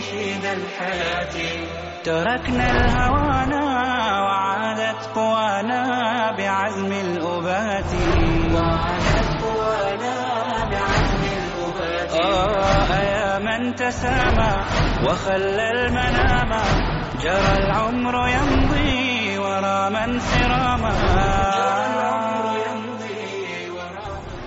نشيد الحياة. تركنا الهوانا وعادت قوانا بعزم الأبات. وعادت قوانا بعزم الأبات. آه يا من تسامى وخلى المنام. جرى العمر يمضي ورا من سراما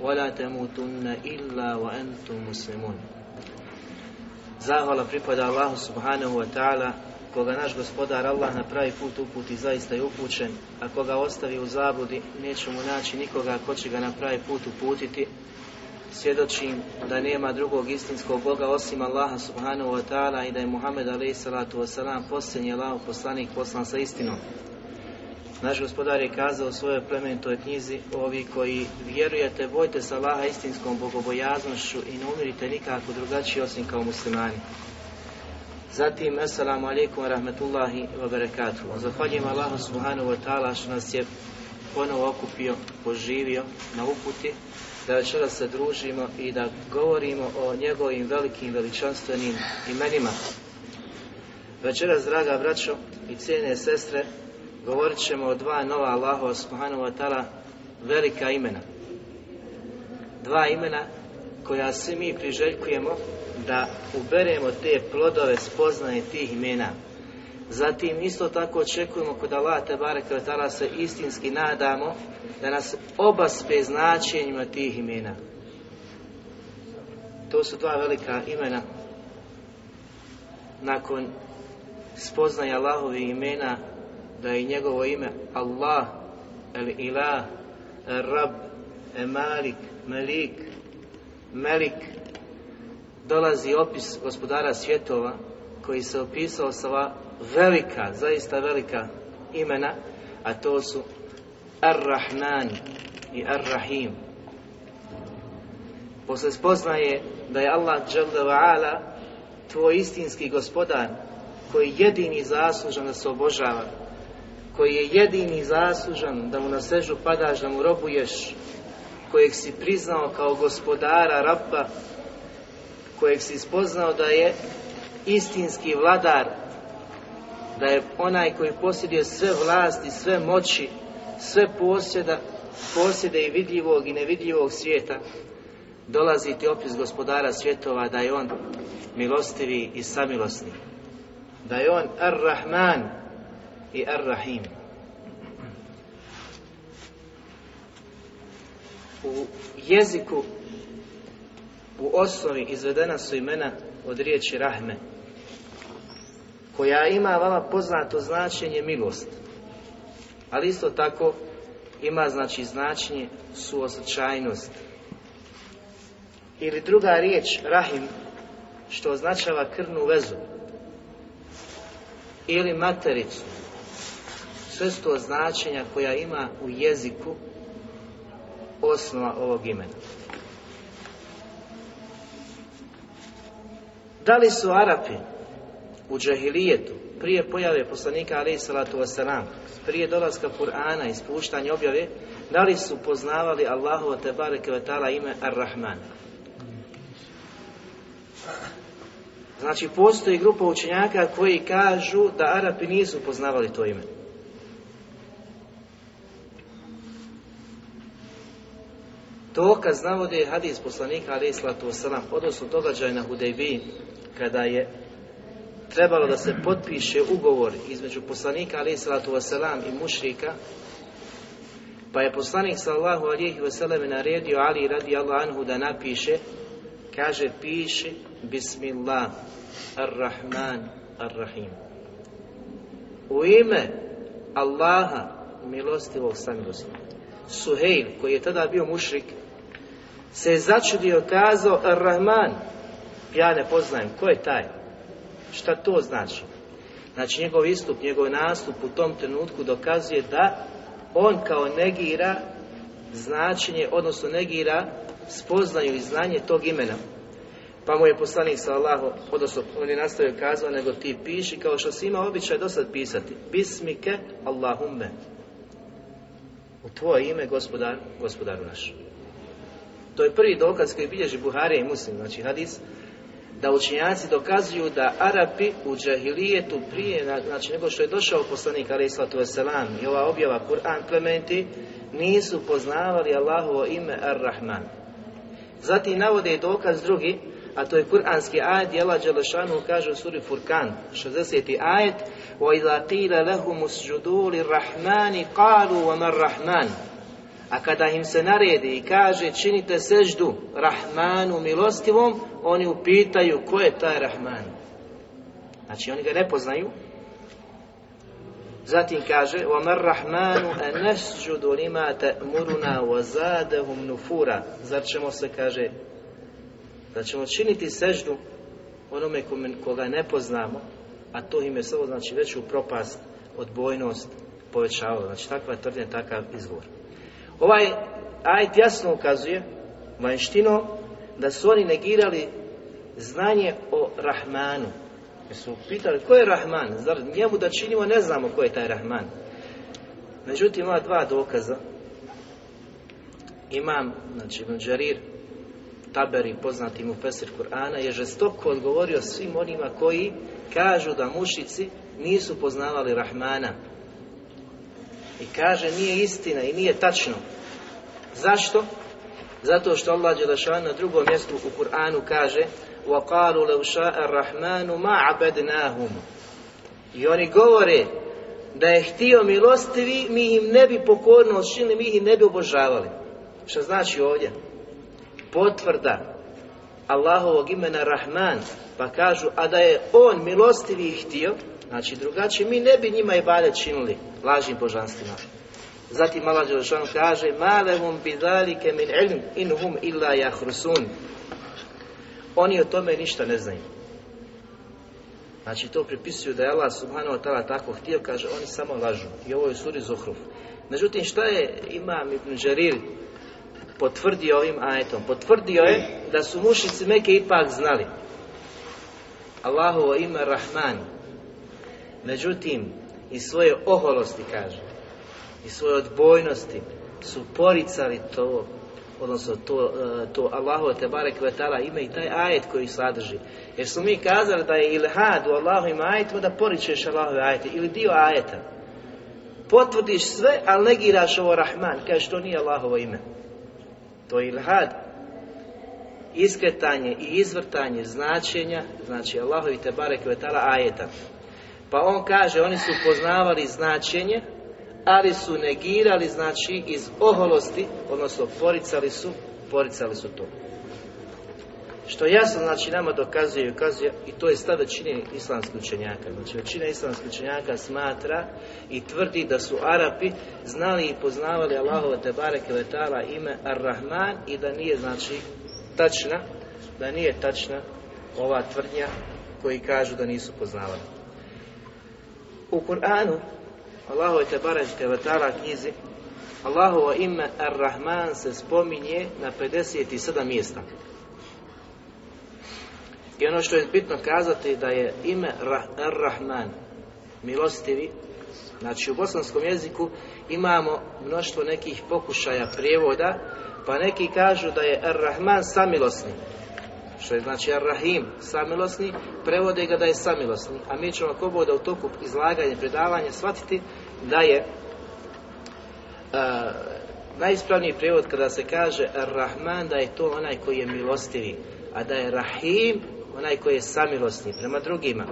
ولا تموتن إلا وأنتم مسلمون Zahvala pripada Allahu subhanahu wa ta'ala koga naš gospodar Allah na pravi put uputi zaista je upućen, a koga ostavi u zabludi neće mu naći nikoga ko će ga na pravi put uputiti. Svjedočim da nema drugog istinskog Boga osim Allaha subhanahu wa ta'ala i da je Muhammed alaih salatu wasalam posljednji Allah poslanik poslan sa istinom. Naš gospodar je kazao u svojoj plemenitoj knjizi ovi koji vjerujete, bojte se Allaha istinskom bogobojaznošću i ne umirite nikako drugačije osim kao muslimani. Zatim, assalamu alaikum wa rahmetullahi wa barakatuhu. Zahvaljujem Allahu subhanahu wa ta'ala što nas je ponovo okupio, poživio na uputi, da večeras se družimo i da govorimo o njegovim velikim veličanstvenim imenima. Večeras, draga braćo i cijene sestre, govorit ćemo o dva nova Allahova subhanahu wa ta'ala velika imena. Dva imena koja svi mi priželjkujemo da uberemo te plodove spoznaje tih imena. Zatim isto tako očekujemo kod Allah te bareke ta'ala se istinski nadamo da nas obaspe značenjima tih imena. To su dva velika imena nakon spoznaja Allahovi imena da je njegovo ime Allah, El Ilah, El Rab, El Malik, Malik, Melik, dolazi opis gospodara svjetova koji se opisao sa velika, zaista velika imena, a to su Ar-Rahman i Ar-Rahim. Posle spoznaje da je Allah Ala tvoj istinski gospodar koji jedini zaslužan da se obožava, koji je jedini zaslužan da mu na sežu padaš, da mu robuješ, kojeg si priznao kao gospodara, rabba, kojeg si spoznao da je istinski vladar, da je onaj koji posjeduje sve vlasti, sve moći, sve posjeda, posjede i vidljivog i nevidljivog svijeta, dolazi ti opis gospodara svjetova da je on milostivi i samilosni. Da je on Ar-Rahman i Ar-Rahim. U jeziku u osnovi izvedena su imena od riječi rahme, koja ima vama poznato značenje milost, ali isto tako ima znači značenje suosjećajnost. Ili druga riječ, rahim, što označava krvnu vezu, ili matericu. Sve su to značenja koja ima u jeziku osnova ovog imena. Da li su Arapi u džahilijetu, prije pojave poslanika alaih salatu wasalam, prije dolaska Kur'ana i spuštanja objave, da li su poznavali Allahu te bareke ime Ar-Rahman? Znači, postoji grupa učenjaka koji kažu da Arapi nisu poznavali to ime. Dokaz navode hadis poslanika alaih salatu wasalam, odnosno događaj na Hudejbiji, kada je trebalo da se potpiše ugovor između poslanika alaih salatu wasalam i mušrika Pa je poslanik sallahu alihi vseleme naredio Ali radi Allah anhu da napiše, kaže piši Bismillah ar-Rahman ar-Rahim. U ime Allaha milostivog samilostivog. Suhejl, koji je tada bio mušrik, se je začudio kazao Ar-Rahman. Ja ne poznajem, ko je taj? Šta to znači? Znači njegov istup, njegov nastup u tom trenutku dokazuje da on kao negira značenje, odnosno negira spoznaju i znanje tog imena. Pa mu je poslanik sallahu, odnosno on je nastavio kazao, nego ti piši kao što si imao običaj do sad pisati. Bismike Allahumme. U tvoje ime gospodar, gospodaru naš. To je prvi dokaz koji bilježi Buharija i Muslim, znači hadis, da učenjaci dokazuju da Arapi u džahilijetu prije, znači nego što je došao poslanik alaih sallatu wasalam i ova objava Kur'an plementi, nisu poznavali Allahovo ime Ar-Rahman. Zatim navode i dokaz drugi, a to je kuranski ajet, Jela Đelešanu kaže u suri Furkan, 60. ajet, وَإِذَا قِيلَ لَهُمُ اسْجُدُوا لِلرَّحْمَنِ قَالُوا وَمَا الرَّحْمَنِ A kada im se naredi i kaže činite seždu Rahmanu milostivom, oni upitaju ko je taj Rahman. Znači oni ga ne poznaju. Zatim kaže وَمَا الرَّحْمَنُ أَنَسْجُدُ لِمَا تَأْمُرُنَا وَزَادَهُمْ نُفُورًا Zar ćemo se, kaže, da ćemo činiti seždu onome koga ne poznamo, a to im je samo znači veću propast, odbojnost povećavalo. Znači takva tvrdnja, takav izvor. Ovaj ajet jasno ukazuje vanštino da su oni negirali znanje o Rahmanu. Jer su pitali ko je Rahman? Zar njemu da činimo ne znamo ko je taj Rahman? Međutim, ima dva dokaza. Imam, znači Ibn Đarir, Taberi, poznati mu Pesir Kur'ana, je žestoko odgovorio svim onima koji kažu da mušici nisu poznavali Rahmana. I kaže nije istina i nije tačno. Zašto? Zato što Allah Đelešan na drugom mjestu u Kur'anu kaže وَقَالُوا لَوْ شَاءَ الرَّحْمَنُ مَا عَبَدْنَاهُمْ I oni govore da je htio milostivi, mi im ne bi pokorno odšinili, mi ih ne bi obožavali. Što znači ovdje? Potvrda Allahovog imena Rahman, pa kažu, a da je on milostivi htio, znači drugačije, mi ne bi njima i bade činili lažnim božanstvima. Zatim Allah Đelešanu kaže Malehum bidalike min ilm in hum illa jahrusun Oni o tome ništa ne znaju. Znači to pripisuju da je Allah subhanahu wa ta'ala tako htio, kaže oni samo lažu. I ovo je suri Zuhruf. Međutim, šta je Imam Ibn Đarir potvrdio ovim ajetom? Potvrdio je da su mušici Meke ipak znali. Allahovo ime Rahman. Međutim, i svoje oholosti, kaže, i svoje odbojnosti su poricali to, odnosno to, to Allahu te barek vetala ime i taj ajet koji sadrži. Jer smo mi kazali da je ilhad u Allahovim ajetima da poričeš Allahove ajete ili dio ajeta. Potvrdiš sve, ali negiraš ovo Rahman, kaže to nije Allahovo ime. To je ilhad. Iskretanje i izvrtanje značenja, znači Allahovi te barek vetala ajeta. Pa on kaže, oni su poznavali značenje, ali su negirali, znači, iz oholosti, odnosno poricali su, poricali su to. Što jasno, znači, nama dokazuje i ukazuje, i to je stav većine islamskih učenjaka. Znači, većina islamskih učenjaka smatra i tvrdi da su Arapi znali i poznavali Allahove te bareke vetala ime Ar-Rahman i da nije, znači, tačna, da nije tačna ova tvrdnja koji kažu da nisu poznavali. U Kur'anu Allahove te bareke vetala knjizi Allahovo ime Ar-Rahman se spominje na 57 mjesta. I ono što je bitno kazati da je ime Ar-Rahman milostivi, znači u bosanskom jeziku imamo mnoštvo nekih pokušaja prijevoda, pa neki kažu da je Ar-Rahman samilosni, što je znači Ar-Rahim, samilosni, prevode ga da je samilosni, a mi ćemo ako bude u toku izlaganja predavanja shvatiti da je a, najispravniji prijevod kada se kaže Ar-Rahman da je to onaj koji je milostivi, a da je Rahim onaj koji je samilosni prema drugima.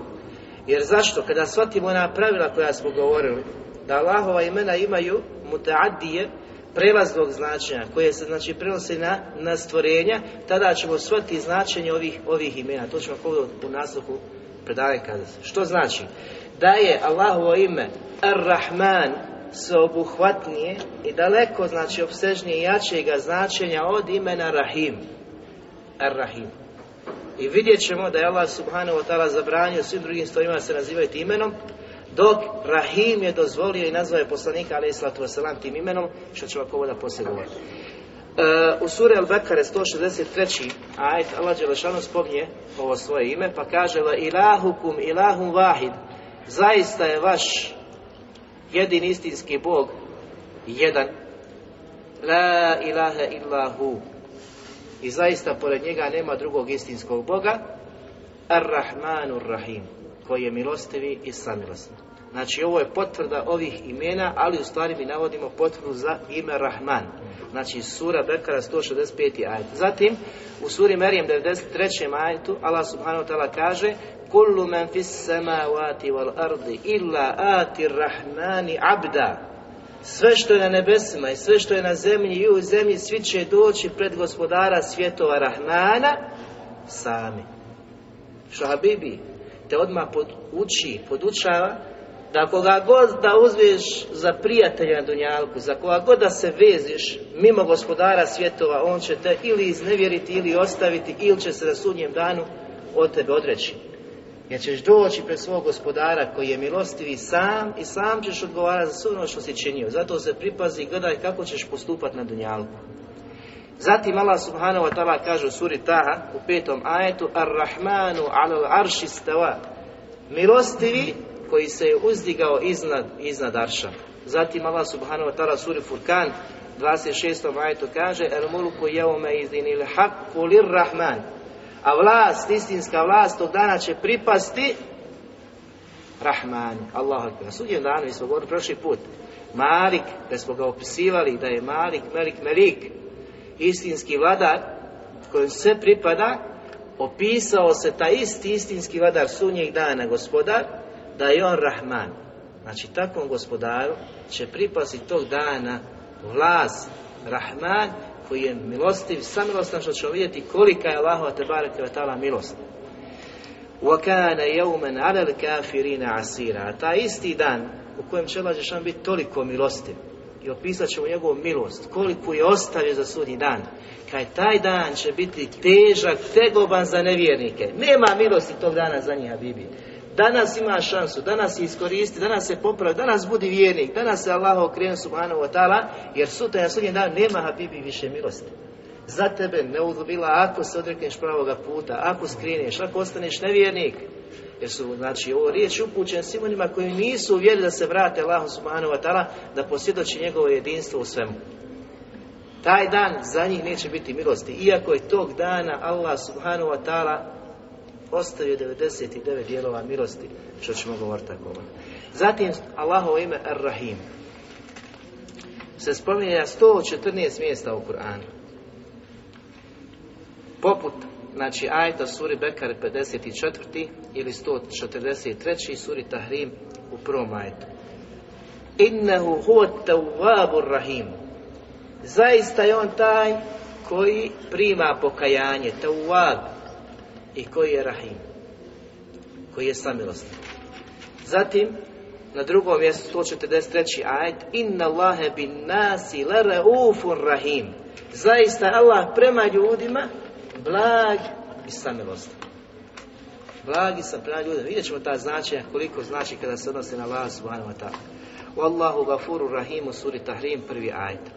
Jer zašto? Kada shvatimo ona pravila koja smo govorili, da Allahova imena imaju mutaadije, prelaznog značenja koje se znači prenosi na, na stvorenja, tada ćemo shvatiti značenje ovih, ovih imena. To ćemo u nasluhu predavanja kazati. Što znači? Da je Allahovo ime Ar-Rahman sveobuhvatnije i daleko znači obsežnije i jačega značenja od imena Rahim. Ar-Rahim. I vidjet ćemo da je Allah subhanahu wa ta'ala zabranio svim drugim stvarima da se nazivaju tim imenom, dok Rahim je dozvolio i nazvao je poslanika alaih sallatu wasalam tim imenom, što ćemo ako da poslije govoriti. Uh, u suri Al-Bekare 163. ajet Allah Đelešanu spominje ovo svoje ime pa kaže La ilahukum ilahum vahid Zaista je vaš jedin istinski Bog jedan La ilaha illahu i zaista pored njega nema drugog istinskog Boga Ar-Rahmanur Rahim koji je milostivi i samilosni. Znači ovo je potvrda ovih imena, ali u stvari mi navodimo potvrdu za ime Rahman. Znači sura Bekara 165. ajet. Zatim u suri Merijem 93. ajetu Allah subhanahu wa ta'ala kaže Kullu men fis samavati wal ardi illa ati rahmani abda sve što je na nebesima i sve što je na zemlji i u zemlji, svi će doći pred gospodara svjetova Rahmana sami. Što Habibi te odmah poduči, podučava da koga god da uzmeš za prijatelja na Dunjalku, za koga god da se veziš mimo gospodara svjetova, on će te ili iznevjeriti ili ostaviti ili će se na sudnjem danu od tebe odreći. Jer ćeš doći pred svog gospodara koji je milostivi sam i sam ćeš odgovarati za sve ono što si činio. Zato se pripazi i gledaj kako ćeš postupati na dunjalku. Zatim Allah subhanahu wa ta'ala kaže u suri Taha u petom ajetu Ar-Rahmanu ala arši stava Milostivi koji se je uzdigao iznad, iznad arša. Zatim Allah subhanahu wa ta'ala suri Furkan 26. ajetu kaže El mulku jevme izinil haqqu lir rahman a vlast, istinska vlast tog dana će pripasti Rahman, Allah Na sudnjem danu, mi smo govorili prošli put, Malik, da smo ga opisivali da je Malik, Melik, Melik, istinski vladar, kojem sve pripada, opisao se taj isti istinski vladar sunnjeg dana, gospodar, da je on Rahman. Znači, takvom gospodaru će pripasti tog dana vlast Rahman koji je milostiv, samilostan što ćemo vidjeti kolika je Allahova te bareke ta'ala milost. وَكَانَ يَوْمًا عَلَى الْكَافِرِينَ عَسِيرًا A taj isti dan u kojem će Allah Žešan biti toliko milostiv i opisat ćemo njegovu milost, koliko je ostavio za sudnji dan. Kaj taj dan će biti težak, tegoban za nevjernike. Nema milosti tog dana za njih, Bibi. Danas ima šansu, danas je iskoristi, danas se popravi, danas budi vjernik, danas se Allah okrenu subhanahu wa ta'ala, jer sutra na sudnji dan nema Habibi više milosti. Za tebe ne udobila ako se odrekneš pravoga puta, ako skrineš, ako ostaneš nevjernik. Jer su, znači, ovo riječ upućen svim onima koji nisu uvjerili da se vrate Allahu subhanahu wa ta'ala, da posvjedoči njegovo jedinstvo u svemu. Taj dan za njih neće biti milosti, iako je tog dana Allah subhanahu wa ta'ala ostavio 99 dijelova milosti, što ćemo govoriti tako. Zatim, Allahovo ime Ar-Rahim se spominje na 114 mjesta u Kur'anu. Poput, znači, ajta suri Bekar 54. ili 143. suri Tahrim u prvom ajtu. Innehu huwa tawwabur rahim. Zaista je on taj koji prima pokajanje, tawwab, i koji je Rahim, koji je samilostan. Zatim, na drugom mjestu 143. ajet Inna Allahe bin nasi rahim Zaista Allah prema ljudima blag i samilostan. Blag i sam prema ljudima. Vidjet ćemo ta značenja koliko znači kada se odnosi na Allah subhanahu wa ta'ala. Wallahu gafuru rahimu suri Tahrim prvi ajet.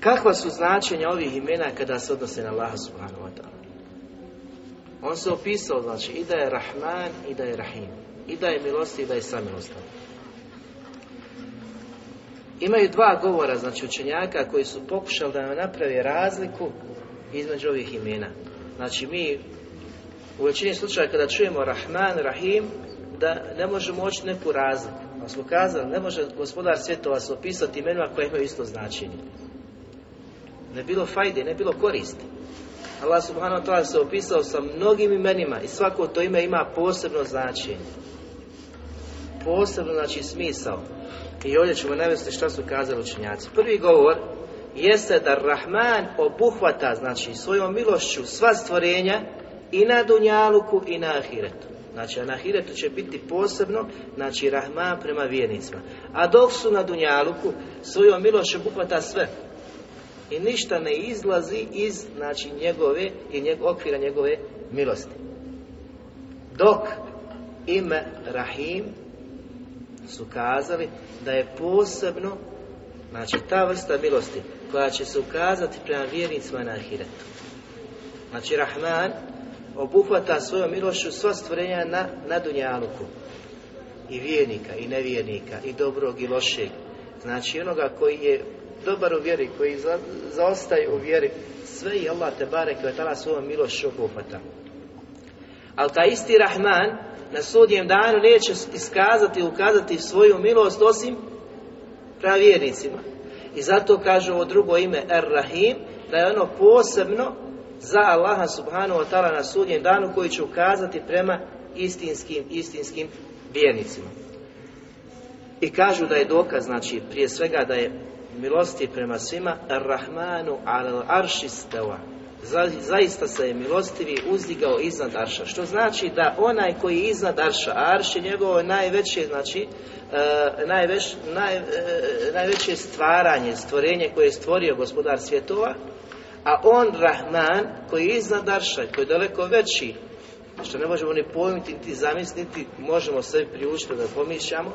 Kakva su značenja ovih imena kada se odnose na Allah subhanahu wa ta'ala? On se opisao, znači, i da je Rahman i da je Rahim. I da je milosti i da je samilostan. Imaju dva govora, znači, učenjaka koji su pokušali da nam naprave razliku između ovih imena. Znači, mi u većini slučaja kada čujemo Rahman, Rahim, da ne možemo oći neku razliku. Pa smo kazali, ne može gospodar svjetova se opisati imenima koje imaju isto značenje. Ne bilo fajde, ne bilo koristi. Allah subhanahu wa ta'ala se opisao sa mnogim imenima i svako to ime ima posebno značenje. Posebno znači smisao. I ovdje ćemo navesti šta su kazali učenjaci. Prvi govor jeste da Rahman obuhvata, znači svojom milošću sva stvorenja i na Dunjaluku i na Ahiretu. Znači, a na Ahiretu će biti posebno, znači Rahman prema vjernicima. A dok su na Dunjaluku, svojom milošću obuhvata sve. I ništa ne izlazi iz, znači, njegove i njeg, okvira njegove milosti. Dok ime Rahim su kazali da je posebno, znači ta vrsta milosti koja će se ukazati prema vjernicima na ahiretu. Znači Rahman obuhvata svojom milošću sva stvorenja na, na Dunjaluku. I vjernika, i nevjernika, i dobrog, i lošeg. Znači onoga koji je dobar u vjeri, koji za, zaostaje u vjeri, sve i Allah te barek tada svojom milošću obuhvata. Ali taj isti Rahman na sudnjem danu neće iskazati, ukazati svoju milost osim prema vjernicima. I zato kaže ovo drugo ime Ar-Rahim, da je ono posebno za Allaha subhanahu wa ta'ala na sudnjem danu koji će ukazati prema istinskim, istinskim vjernicima. I kažu da je dokaz, znači prije svega da je milosti prema svima Ar-Rahmanu al arši stava za, zaista se je milostivi uzdigao iznad Arša. Što znači da onaj koji je iznad Arša, a Arš je njegovo najveće, znači, e, najveć, naj, e, najveće stvaranje, stvorenje koje je stvorio gospodar svjetova, a on Rahman koji je iznad Arša, koji je daleko veći, što ne možemo ni pojmiti, niti zamisliti, možemo sve priučiti da pomišljamo,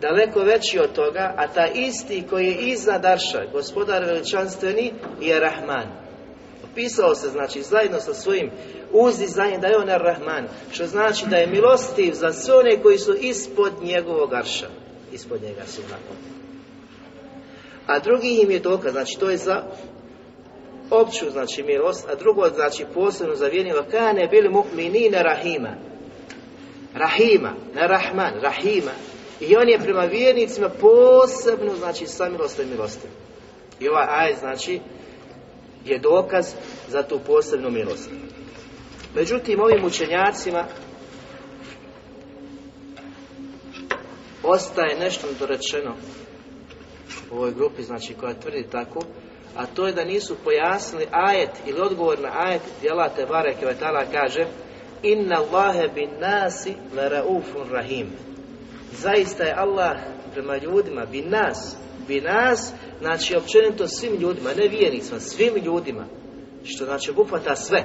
daleko veći od toga, a ta isti koji je iznad Arša, gospodar veličanstveni, je Rahman Opisao se, znači, zajedno sa svojim uzdizanjem da je on Ar-Rahman, što znači da je milostiv za sve one koji su ispod njegovog arša. Ispod njega su. A drugi im je dokaz, znači to je za opću, znači milost, a drugo, znači posebno za vjernjeva, kane bili mu'minine rahima. Rahima, ne Rahman, Rahima. I on je prema vjernicima posebno, znači, samilostan i milostiv. I ovaj aj, znači, je dokaz za tu posebnu milost. Međutim, ovim učenjacima ostaje nešto dorečeno u ovoj grupi, znači koja tvrdi tako, a to je da nisu pojasnili ajet ili odgovor na ajet gdje Allah te bareke kaže Inna Allahe bin nasi rahim. Zaista je Allah prema ljudima bin nas bi nas, znači općenito svim ljudima, ne vjernicima, svim ljudima, što znači obuhvata sve.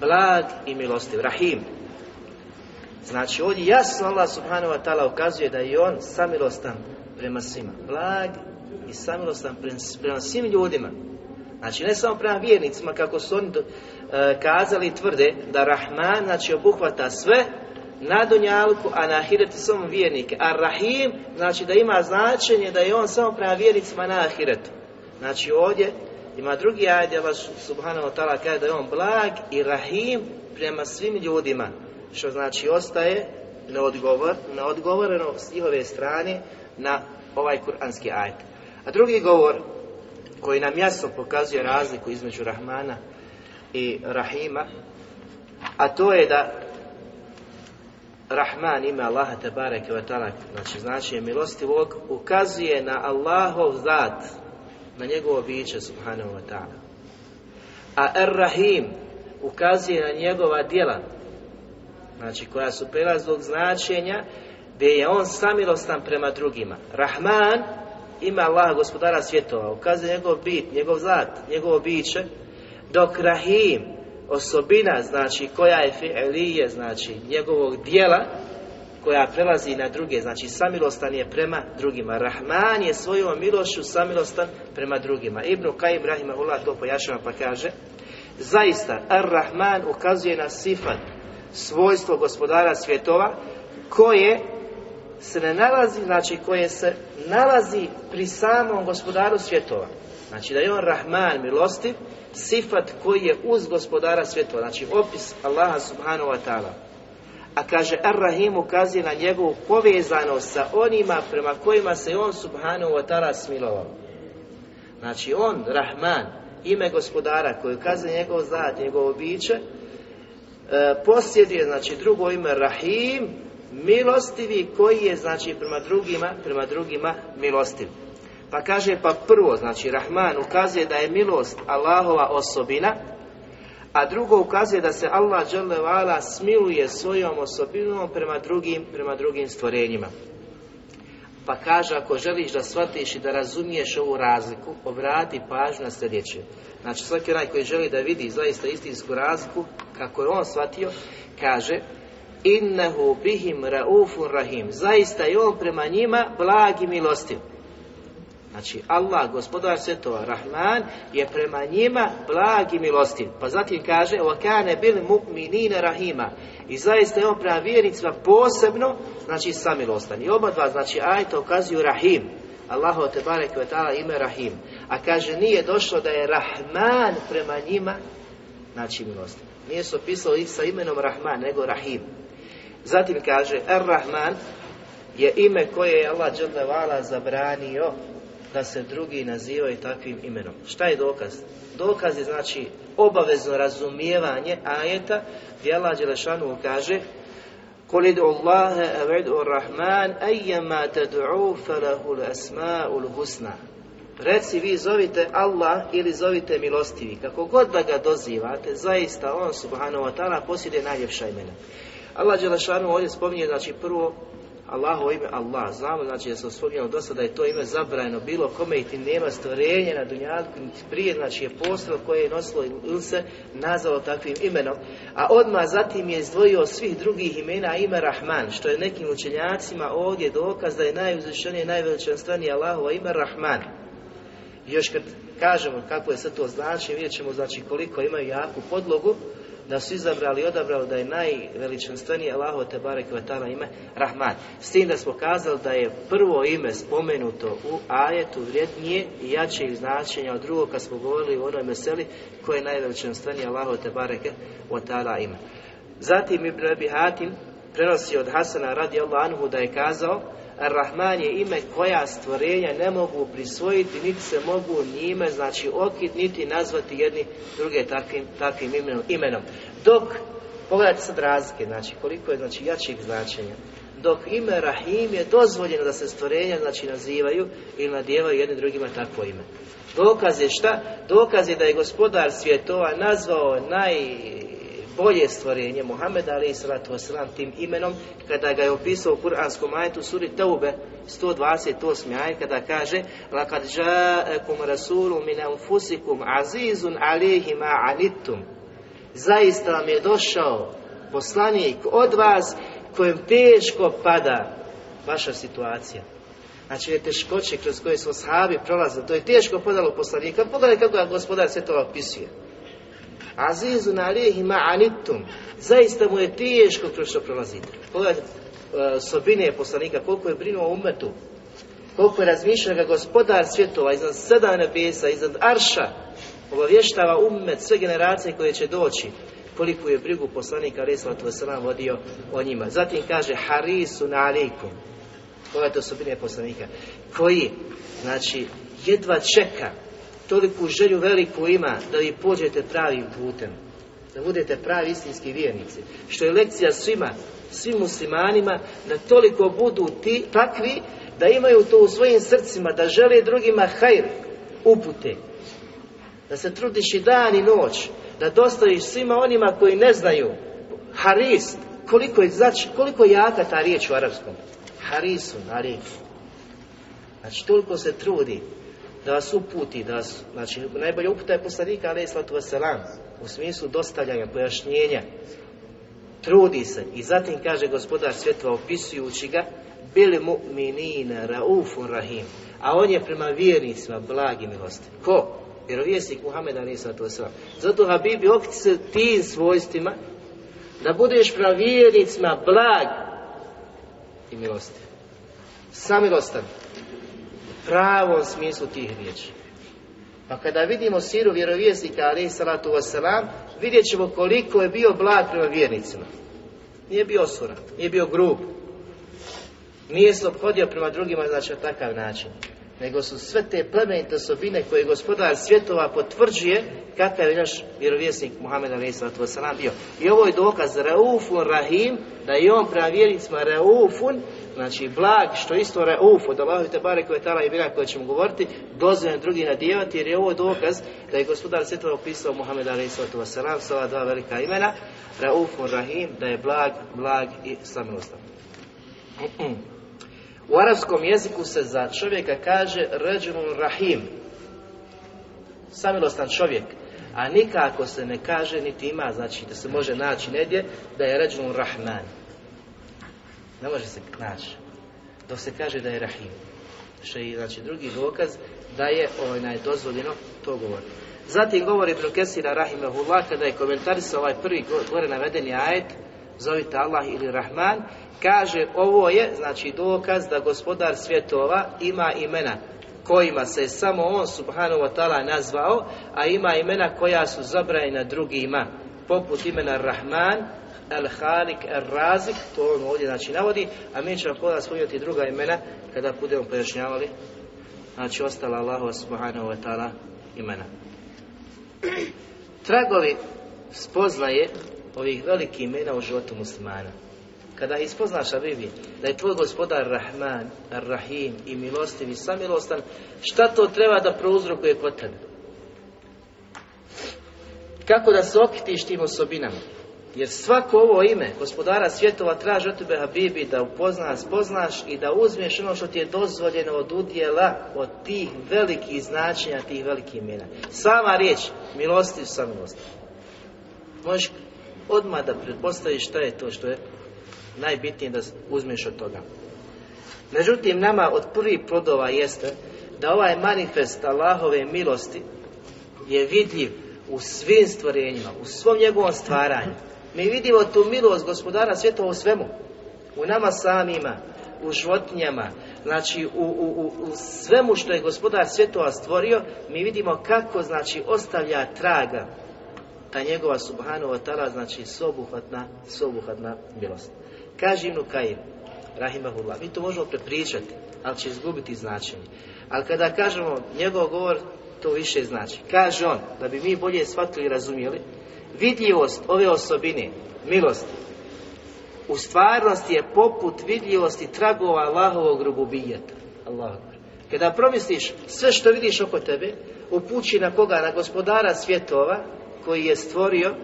Blag i milostiv, rahim. Znači ovdje jasno Allah subhanahu wa ta'ala ukazuje da je on samilostan prema svima. Blag i samilostan prema svim ljudima. Znači ne samo prema vjernicima kako su oni e, kazali i tvrde da Rahman znači obuhvata sve na Dunjalku, a na Ahiretu samo vjernike. A Rahim, znači da ima značenje da je on samo prema vjernicima na Ahiretu. Znači ovdje ima drugi ajd, Allah subhanahu wa ta'ala kaže da je on blag i Rahim prema svim ljudima. Što znači ostaje neodgovor, neodgovoreno s njihove strane na ovaj kuranski ajd. A drugi govor koji nam jasno pokazuje razliku između Rahmana i Rahima, a to je da Rahman ime Allaha te bareke znači znači je milostivog, ukazuje na Allahov zat, na njegovo biće subhanahu wa ta'ala. A Ar-Rahim ukazuje na njegova djela, znači koja su prelaznog značenja, gdje je on samilostan prema drugima. Rahman ima Allaha gospodara svjetova, ukazuje njegov bit, njegov zat, njegovo biće, dok Rahim osobina, znači koja je fi'lije, znači njegovog dijela, koja prelazi na druge, znači samilostan je prema drugima. Rahman je svojom milošću samilostan prema drugima. Ibn Kajim Rahimahullah to pojašnjava pa kaže Zaista, Ar-Rahman ukazuje na sifat, svojstvo gospodara svjetova, koje se ne nalazi, znači koje se nalazi pri samom gospodaru svjetova. Znači da je on Rahman milostiv, sifat koji je uz gospodara svjetova, znači opis Allaha subhanahu wa ta'ala. A kaže Ar-Rahim ukazuje na njegovu povezanost sa onima prema kojima se on subhanahu wa ta'ala smilovao. Znači on, Rahman, ime gospodara koji ukazuje njegov zad, njegovo biće, e, posjeduje, znači drugo ime Rahim, milostivi koji je znači prema drugima, prema drugima milostiv. Pa kaže pa prvo, znači Rahman ukazuje da je milost Allahova osobina, a drugo ukazuje da se Allah vala smiluje svojom osobinom prema drugim, prema drugim stvorenjima. Pa kaže, ako želiš da shvatiš i da razumiješ ovu razliku, obrati pažnju na sljedeće. Znači, svaki onaj koji želi da vidi zaista istinsku razliku, kako je on shvatio, kaže, innehu bihim raufun rahim. Zaista je on prema njima blag i milostiv. Znači Allah, gospodar svjetova, Rahman, je prema njima blag i milostiv. Pa zatim kaže, وَكَانَ bil mu'minina rahima. I zaista je on prema vjernicima posebno, znači samilostan. I oba dva, znači ajta ukazuju Rahim. Allahu te barek ime Rahim. A kaže, nije došlo da je Rahman prema njima, znači milostiv. Nije se opisao sa imenom Rahman, nego Rahim. Zatim kaže, Ar-Rahman je ime koje je Allah dželle zabranio da se drugi nazivaju takvim imenom. Šta je dokaz? Dokaz je znači obavezno razumijevanje ajeta gdje Allah Đelešanu kaže قل ادعوا الله أو ادعوا الرحمن أيما تدعوا فله الأسماء الحسنى Reci vi zovite Allah ili zovite milostivi. Kako god da ga dozivate, zaista on subhanahu wa ta'ala posjeduje najljepša imena. Allah Đelešanu ovdje spominje, znači prvo Allahovo ime Allah. Znamo, znači da se spominjalo dosta da je to ime zabrajeno bilo kome i ti nema stvorenja na dunjalku prije, znači je postalo koje je nosilo ili se nazvalo takvim imenom. A odmah zatim je izdvojio svih drugih imena ime Rahman, što je nekim učenjacima ovdje dokaz da je najuzvišenije, najveličanstvenije Allahovo ime Rahman. Još kad kažemo kako je sve to znači, vidjet ćemo znači koliko imaju jaku podlogu, da su izabrali i odabrali da je najveličanstvenije Allaho te barek ime Rahman. S tim da smo kazali da je prvo ime spomenuto u ajetu vrijednije i jače značenja od drugog kad smo govorili o onoj meseli koje je najveličanstvenije Allaho te bareke ime. Zatim Ibn Abi prenosi od Hasana radi Allah anhu da je kazao Ar-Rahman je ime koja stvorenja ne mogu prisvojiti, niti se mogu njime, znači okit, niti nazvati jedni druge takvim, takvim imenom. Dok, pogledajte sad razlike, znači koliko je znači jačih značenja. Dok ime Rahim je dozvoljeno da se stvorenja znači nazivaju ili nadjevaju jedni drugima takvo ime. Dokaz je šta? Dokaz je da je gospodar svjetova nazvao naj bolje stvorenje Muhammed Ali Salatu Wasalam tim imenom kada ga je opisao u kuranskom ajetu suri Taube 128. ajet kada kaže lakad ja'akum rasulun min anfusikum azizun alayhi anittum zaista vam je došao poslanik od vas kojem teško pada vaša situacija Znači je teškoće kroz koje su sahabi prolazili, to je teško podalo poslanika. Pogledaj kako ga gospodar sve to opisuje. Azizun alihi ma anitum. Zaista mu je teško kroz što prolazite. Pogledajte uh, sobine poslanika, koliko je brinuo umetu, koliko je razmišljao ga gospodar svjetova iznad sedam nebesa, iznad arša, obavještava umet sve generacije koje će doći, koliko je brigu poslanika Reslatu Veselam vodio o njima. Zatim kaže Harisu na alikum. Pogledajte osobine poslanika. Koji, znači, jedva čeka toliku želju veliku ima da vi pođete pravim putem, da budete pravi istinski vjernici. Što je lekcija svima, svim muslimanima, da toliko budu ti takvi da imaju to u svojim srcima, da žele drugima hajr, upute. Da se trudiš i dan i noć, da dostaviš svima onima koji ne znaju, haris, koliko je, znači, koliko je jaka ta riječ u arapskom. Harisun, haris. Znači, toliko se trudi da vas uputi, da vas, znači najbolja uputa je poslanika alaih wasalam, u smislu dostavljanja, pojašnjenja, trudi se i zatim kaže gospodar svjetva opisujući ga, bili mu'minina raufun rahim, a on je prema vjernicima blagi milosti. Ko? Vjerovjesnik Muhammed alaih sallatu. Zato Habibi okti se tim svojstvima da budeš prema vjernicima blag i milosti. Samilostan pravom smislu tih riječi. Pa kada vidimo siru vjerovjesnika alaih salatu wasalam, vidjet ćemo koliko je bio blag prema vjernicima. Nije bio osuran, nije bio grub. Nije se obhodio prema drugima znači na takav način. nego su sve te plemenite osobine koje gospodar svjetova potvrđuje kakav je naš vjerovjesnik Muhammed a.s. bio. I ovo je dokaz Raufun Rahim, da je on prema vjernicima Raufun, znači blag, što isto Rauf od Allahu te bare koje tala i bila koje ćemo govoriti, dozvoljeno drugi nadijevati, jer je ovo dokaz da je gospodar svjetova opisao Muhammed a.s. s ova dva velika imena, Raufun Rahim, da je blag, blag i samilostan. U arapskom jeziku se za čovjeka kaže ređunun rahim, samilostan čovjek, a nikako se ne kaže niti ima, znači da se može naći negdje da je ređunun rahman. Ne može se naći. Dok se kaže da je rahim. Što je znači drugi dokaz da je ovaj dozvoljeno to govoriti. Zatim govori Ibn Kesira Rahimahullah kada je komentarisao ovaj prvi gore navedeni ajet zovite Allah ili Rahman Kaže, ovo je, znači, dokaz da gospodar svjetova ima imena kojima se samo on subhanahu wa ta'ala nazvao, a ima imena koja su zabrajena drugima, poput imena Rahman, El Halik, El Razik, to on ovdje znači navodi, a mi ćemo poda spomenuti druga imena kada budemo pojašnjavali, znači ostala Allahu subhanahu wa ta'ala imena. Tragovi spoznaje ovih velikih imena u životu muslimana kada ispoznaš, Abibi, da je tvoj gospodar Rahman, Rahim i milostiv i samilostan, šta to treba da prouzrokuje kod tebe? Kako da se okitiš tim osobinama? Jer svako ovo ime gospodara svjetova traži od tebe, Habibi, da upoznaš, spoznaš i da uzmeš ono što ti je dozvoljeno od udjela, od tih velikih značenja, tih velikih imena. Sama riječ, milostiv, samilostiv. Možeš odmah da pretpostaviš šta je to što je najbitnije da uzmeš od toga. Međutim, nama od prvih plodova jeste da ovaj manifest Allahove milosti je vidljiv u svim stvorenjima, u svom njegovom stvaranju. Mi vidimo tu milost gospodara svijeta u svemu. U nama samima, u životinjama, znači u, u, u svemu što je gospodar svjetova stvorio, mi vidimo kako znači ostavlja traga ta njegova subhanahu wa ta'ala, znači sobuhvatna, sobuhvatna milost. Kaže Ibn Kajim, rahimahullah, mi to možemo prepričati, ali će izgubiti značenje. Ali kada kažemo njegov govor, to više znači. Kaže on, da bi mi bolje shvatili i razumjeli, vidljivost ove osobine, milosti, u stvarnosti je poput vidljivosti tragova Allahovog rububijeta. Allah. Kada promisliš sve što vidiš oko tebe, upući na koga? Na gospodara svjetova koji je stvorio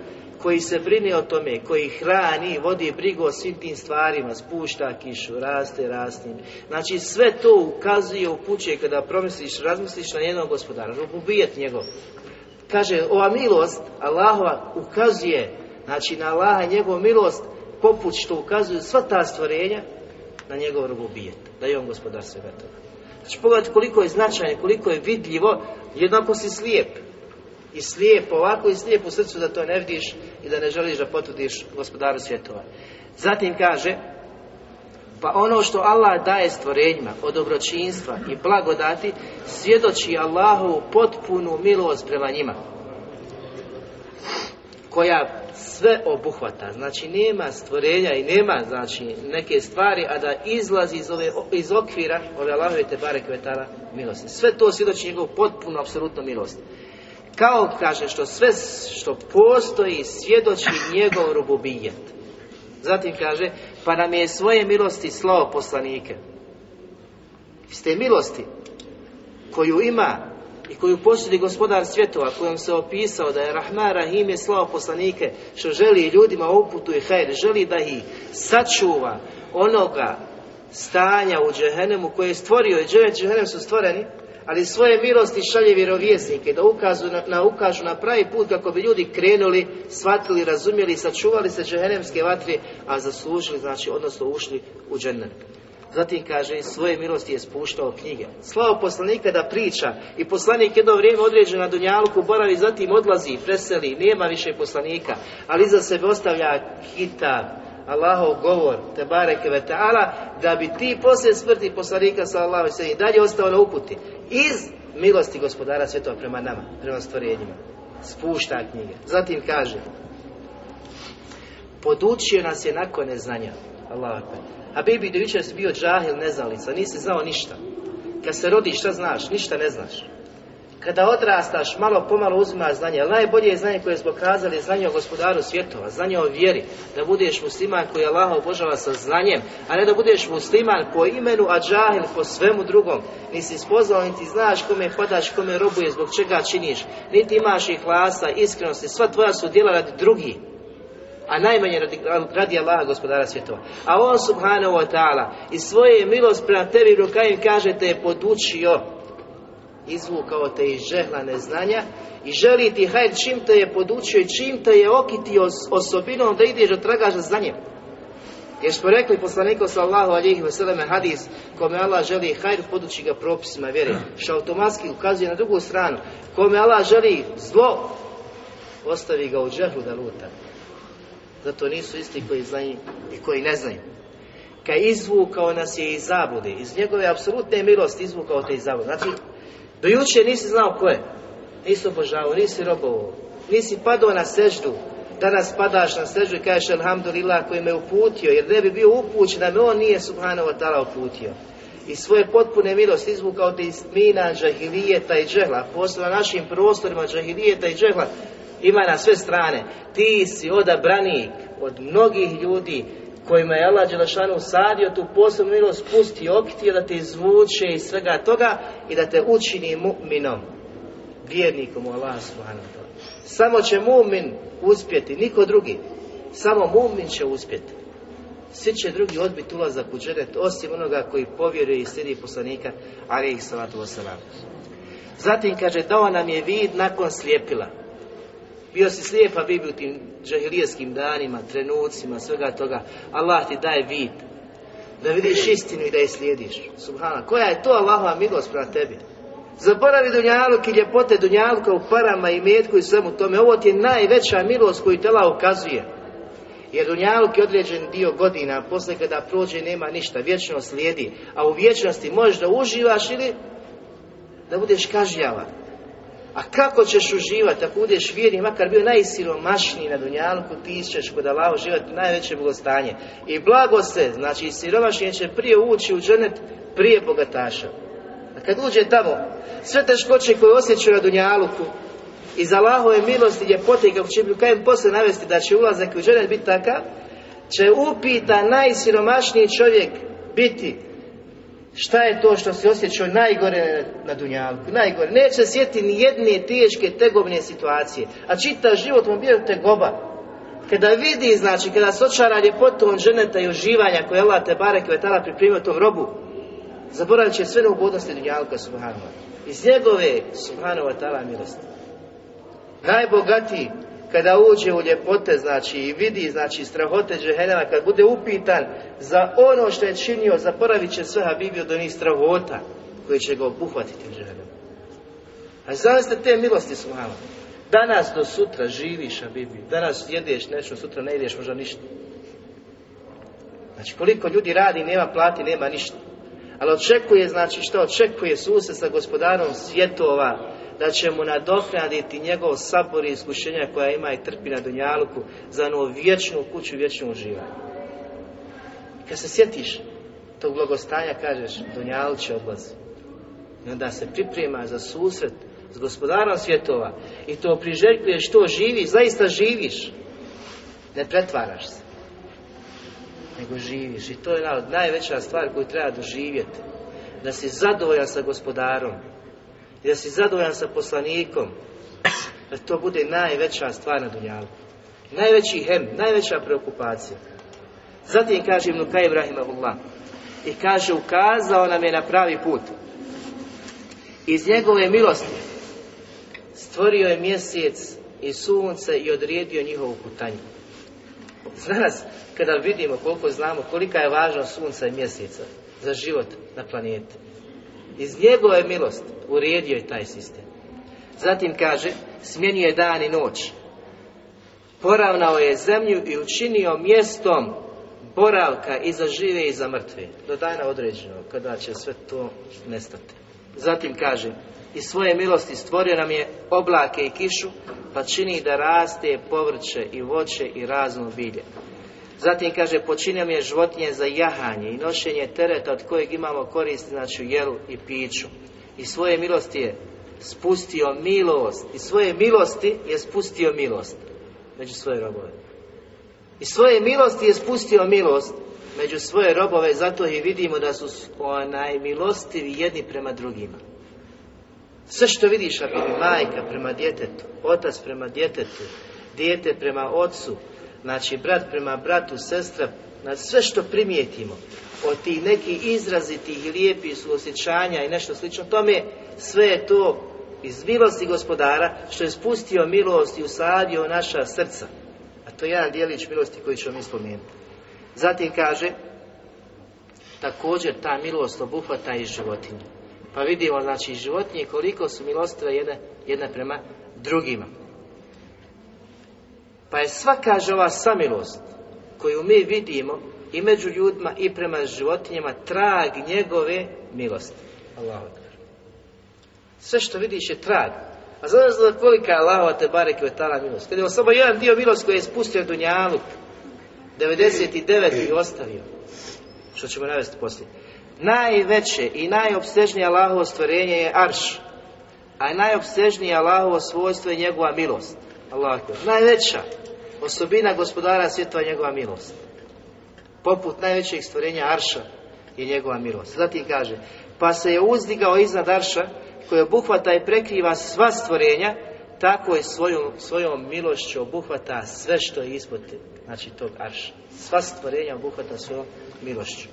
koji se brine o tome, koji hrani, vodi brigu o svim tim stvarima, spušta kišu, raste, raste. Znači sve to ukazuje, upućuje kada promisliš, razmisliš na jednog gospodara, ubijet njegov. Kaže, ova milost Allahova ukazuje, znači na Allaha njegovu milost, poput što ukazuju sva ta stvorenja, na njegov rububijet, da je on gospodar svega toga. Znači pogledajte koliko je značajno, koliko je vidljivo, jednako si slijep i slijep ovako i slijep u srcu da to ne vidiš i da ne želiš da potvrdiš gospodaru svjetova. Zatim kaže, pa ono što Allah daje stvorenjima od dobročinstva i blagodati, svjedoči Allahu potpunu milost prema njima. Koja sve obuhvata. Znači nema stvorenja i nema znači neke stvari, a da izlazi iz, ove, iz okvira ove Allahove te bare kvetara milosti. Sve to svjedoči njegov potpuno, apsolutno milost. Kao kaže što sve što postoji svjedoči njegov rububijet. Zatim kaže, pa nam je svoje milosti slao poslanike. Iz te milosti koju ima i koju posjedi gospodar svjetova, kojom se opisao da je Rahman Rahim je slao poslanike, što želi ljudima uputu i hajr, želi da ih sačuva onoga stanja u džehenemu koje je stvorio i džehennem su stvoreni, ali svoje milosti šalje vjerovjesnike da ukažu na, na, ukažu na pravi put kako bi ljudi krenuli, shvatili, razumjeli, sačuvali se džehennemske vatre, a zaslužili, znači, odnosno ušli u džennet. Zatim kaže, svoje milosti je spuštao knjige. Slavo poslanika da priča i poslanik jedno vrijeme određeno na Dunjalku boravi, zatim odlazi, preseli, nema više poslanika, ali iza sebe ostavlja kitab, Allahov govor, te bareke da bi ti poslije smrti poslanika sallallahu alejhi dalje ostao na uputi iz milosti gospodara svjetova prema nama, prema stvorenjima. Spušta knjige. Zatim kaže, podučio nas je nakon neznanja. Allah A Bibi do jučer si bio džahil, nezalica, nisi znao ništa. Kad se rodiš, šta znaš? Ništa ne znaš. Kada odrastaš, malo pomalo uzima znanje, ali najbolje je znanje koje smo kazali, znanje o gospodaru svjetova, znanje o vjeri, da budeš musliman koji Allah obožava sa znanjem, a ne da budeš musliman po imenu, a džahil po svemu drugom. Nisi spoznao, niti znaš kome hodaš, kome robuje, zbog čega činiš, niti imaš ih klasa, iskrenosti, sva tvoja su djela radi drugih a najmanje radi, radi Allaha gospodara svjetova. A on subhanahu wa ta'ala i svoje milost prema tebi Rukajim kaže te je podučio izvukao te iz žehla neznanja i želi ti hajde čim te je podučio i čim te je okitio osobinom da ideš od tragaš za znanjem. Jer smo rekli poslaniku sallahu alihi vseleme hadis kome Allah želi hajr podući ga propisima vjere. Što automatski ukazuje na drugu stranu. Kome Allah želi zlo ostavi ga u džehlu da luta. Zato nisu isti koji znaju i koji ne znaju. Kad izvukao nas je iz zabude iz njegove apsolutne milosti izvukao te iz zabude znači do jučer nisi znao ko je. Nisi obožavao, nisi robovao, nisi padao na seždu. Danas padaš na seždu i kažeš Alhamdulillah koji me uputio, jer ne bi bio upućen da me on nije Subhanahu wa ta'ala uputio. I svoje potpune milosti izvukao te iz mina, džahilijeta i džehla, posla našim prostorima džahilijeta i džehla, ima na sve strane. Ti si odabranik od mnogih ljudi kojima je Allah Đelešanu sadio tu posebnu milost, pusti okitio da te izvuče iz svega toga i da te učini mu'minom, vjernikom u Allah subhanahu Samo će mu'min uspjeti, niko drugi. Samo mu'min će uspjeti. Svi će drugi odbiti ulazak u džeret, osim onoga koji povjeruje i slijedi poslanika, ali ih salatu wasalam. Zatim kaže, dao nam je vid nakon slijepila. Bio si slijepa Bibi u tim džahilijeskim danima, trenucima, svega toga. Allah ti daje vid. Da vidiš istinu i da je slijediš. Subhana. Koja je to Allahova milost prema tebi? Zaboravi Dunjaluk i ljepote Dunjaluka u parama i metku i svemu tome. Ovo ti je najveća milost koju te Allah ukazuje. Jer Dunjaluk je određen dio godina, posle kada prođe nema ništa, vječno slijedi. A u vječnosti možeš da uživaš ili da budeš kažnjavan. A kako ćeš uživati ako budeš vjerni, makar bio najsiromašniji na dunjalku, ti ćeš kod Allaha uživati najveće blagostanje. I blago se, znači siromašnije će prije ući u dženet prije bogataša. A kad uđe tamo, sve teškoće koje osjećaju na dunjaluku, iz Allahove milosti, ljepote i kako će kajem poslije navesti da će ulazak u dženet biti takav, će upita najsiromašniji čovjek biti Šta je to što se osjećao najgore na Dunjalku? Najgore. Neće sjeti ni jedne teške tegobne situacije. A čita život mu bio tegoba. Kada vidi, znači, kada se očara ljepotom ženeta i uživanja koje Allah te barek i tada pripremio tom robu, zaboravit će sve neugodnosti Dunjalka Subhanova. Iz njegove Subhanova tala milosti. Najbogatiji kada uđe u ljepote, znači i vidi, znači strahote džehennema, kad bude upitan za ono što je činio, zaporavit će sve Habibi od onih strahota koji će ga obuhvatiti u džehennemu. A zamislite te milosti su malo. Danas do sutra živiš Habibi, danas jedeš nešto, sutra ne ideš možda ništa. Znači koliko ljudi radi, nema plati, nema ništa. Ali očekuje, znači što očekuje sused sa gospodarom svjetova, da će mu nadoknaditi njegov sabor i iskušenja koja ima i trpi na Dunjaluku za onu vječnu kuću, vječnu uživanje. Kad se sjetiš tog blagostanja, kažeš, Dunjalu će odlazi. I onda se priprema za susret s gospodarom svjetova i to priželjkuješ, to živi, zaista živiš. Ne pretvaraš se, nego živiš. I to je najveća stvar koju treba doživjeti. Da si zadovoljan sa gospodarom, i da si zadovoljan sa poslanikom, da to bude najveća stvar na dunjalu. Najveći hem, najveća preokupacija. Zatim kaže Ibn Kaj Ibrahimahullah i kaže ukazao nam je na pravi put. Iz njegove milosti stvorio je mjesec i sunce i odredio njihovu putanju. Danas, kada vidimo koliko znamo kolika je važnost sunca i mjeseca za život na planeti, iz njegove milosti uredio je taj sistem. Zatim kaže, smjenjuje dan i noć. Poravnao je zemlju i učinio mjestom boravka i za žive i za mrtve. Do dana određeno, kada će sve to nestati. Zatim kaže, i svoje milosti stvorio nam je oblake i kišu, pa čini da raste povrće i voće i razno bilje. Zatim kaže, počinio mi je životinje za jahanje i nošenje tereta od kojeg imamo koristi, znači jelu i piću. I svoje milosti je spustio milost. I svoje milosti je spustio milost među svoje robove. I svoje milosti je spustio milost među svoje robove, zato i vidimo da su onaj milostivi jedni prema drugima. Sve što vidiš, ako majka prema djetetu, otac prema djetetu, dijete prema ocu, znači brat prema bratu, sestra, na sve što primijetimo, od tih nekih izrazitih i lijepih suosjećanja i nešto slično tome, sve je to iz milosti gospodara što je spustio milost i usadio naša srca. A to je jedan dijelić milosti koji ćemo mi spomenuti. Zatim kaže, također ta milost obuhvata i životinje. Pa vidimo, znači, životinje koliko su milostive jedne, jedne prema drugima. Pa je svaka ova samilost koju mi vidimo i među ljudima i prema životinjama trag njegove milosti. Allah. Sve što vidiš je trag. A znaš da kolika je Allahova te barek i milost? Kad je samo jedan dio milost koji je spustio Dunjalu, 99 i ostavio. Što ćemo navesti poslije. Najveće i najopsežnije Allahovo stvorenje je arš. A najopsežnije Allahovo svojstvo je njegova milost. Allah. Najveća osobina gospodara svjetova je njegova milost. Poput najvećeg stvorenja arša je njegova milost. Zatim kaže, pa se je uzdigao iznad arša koje obuhvata i prekriva sva stvorenja, tako i svojom, svojom milošću obuhvata sve što je ispod znači tog arša. Sva stvorenja obuhvata svojom milošću.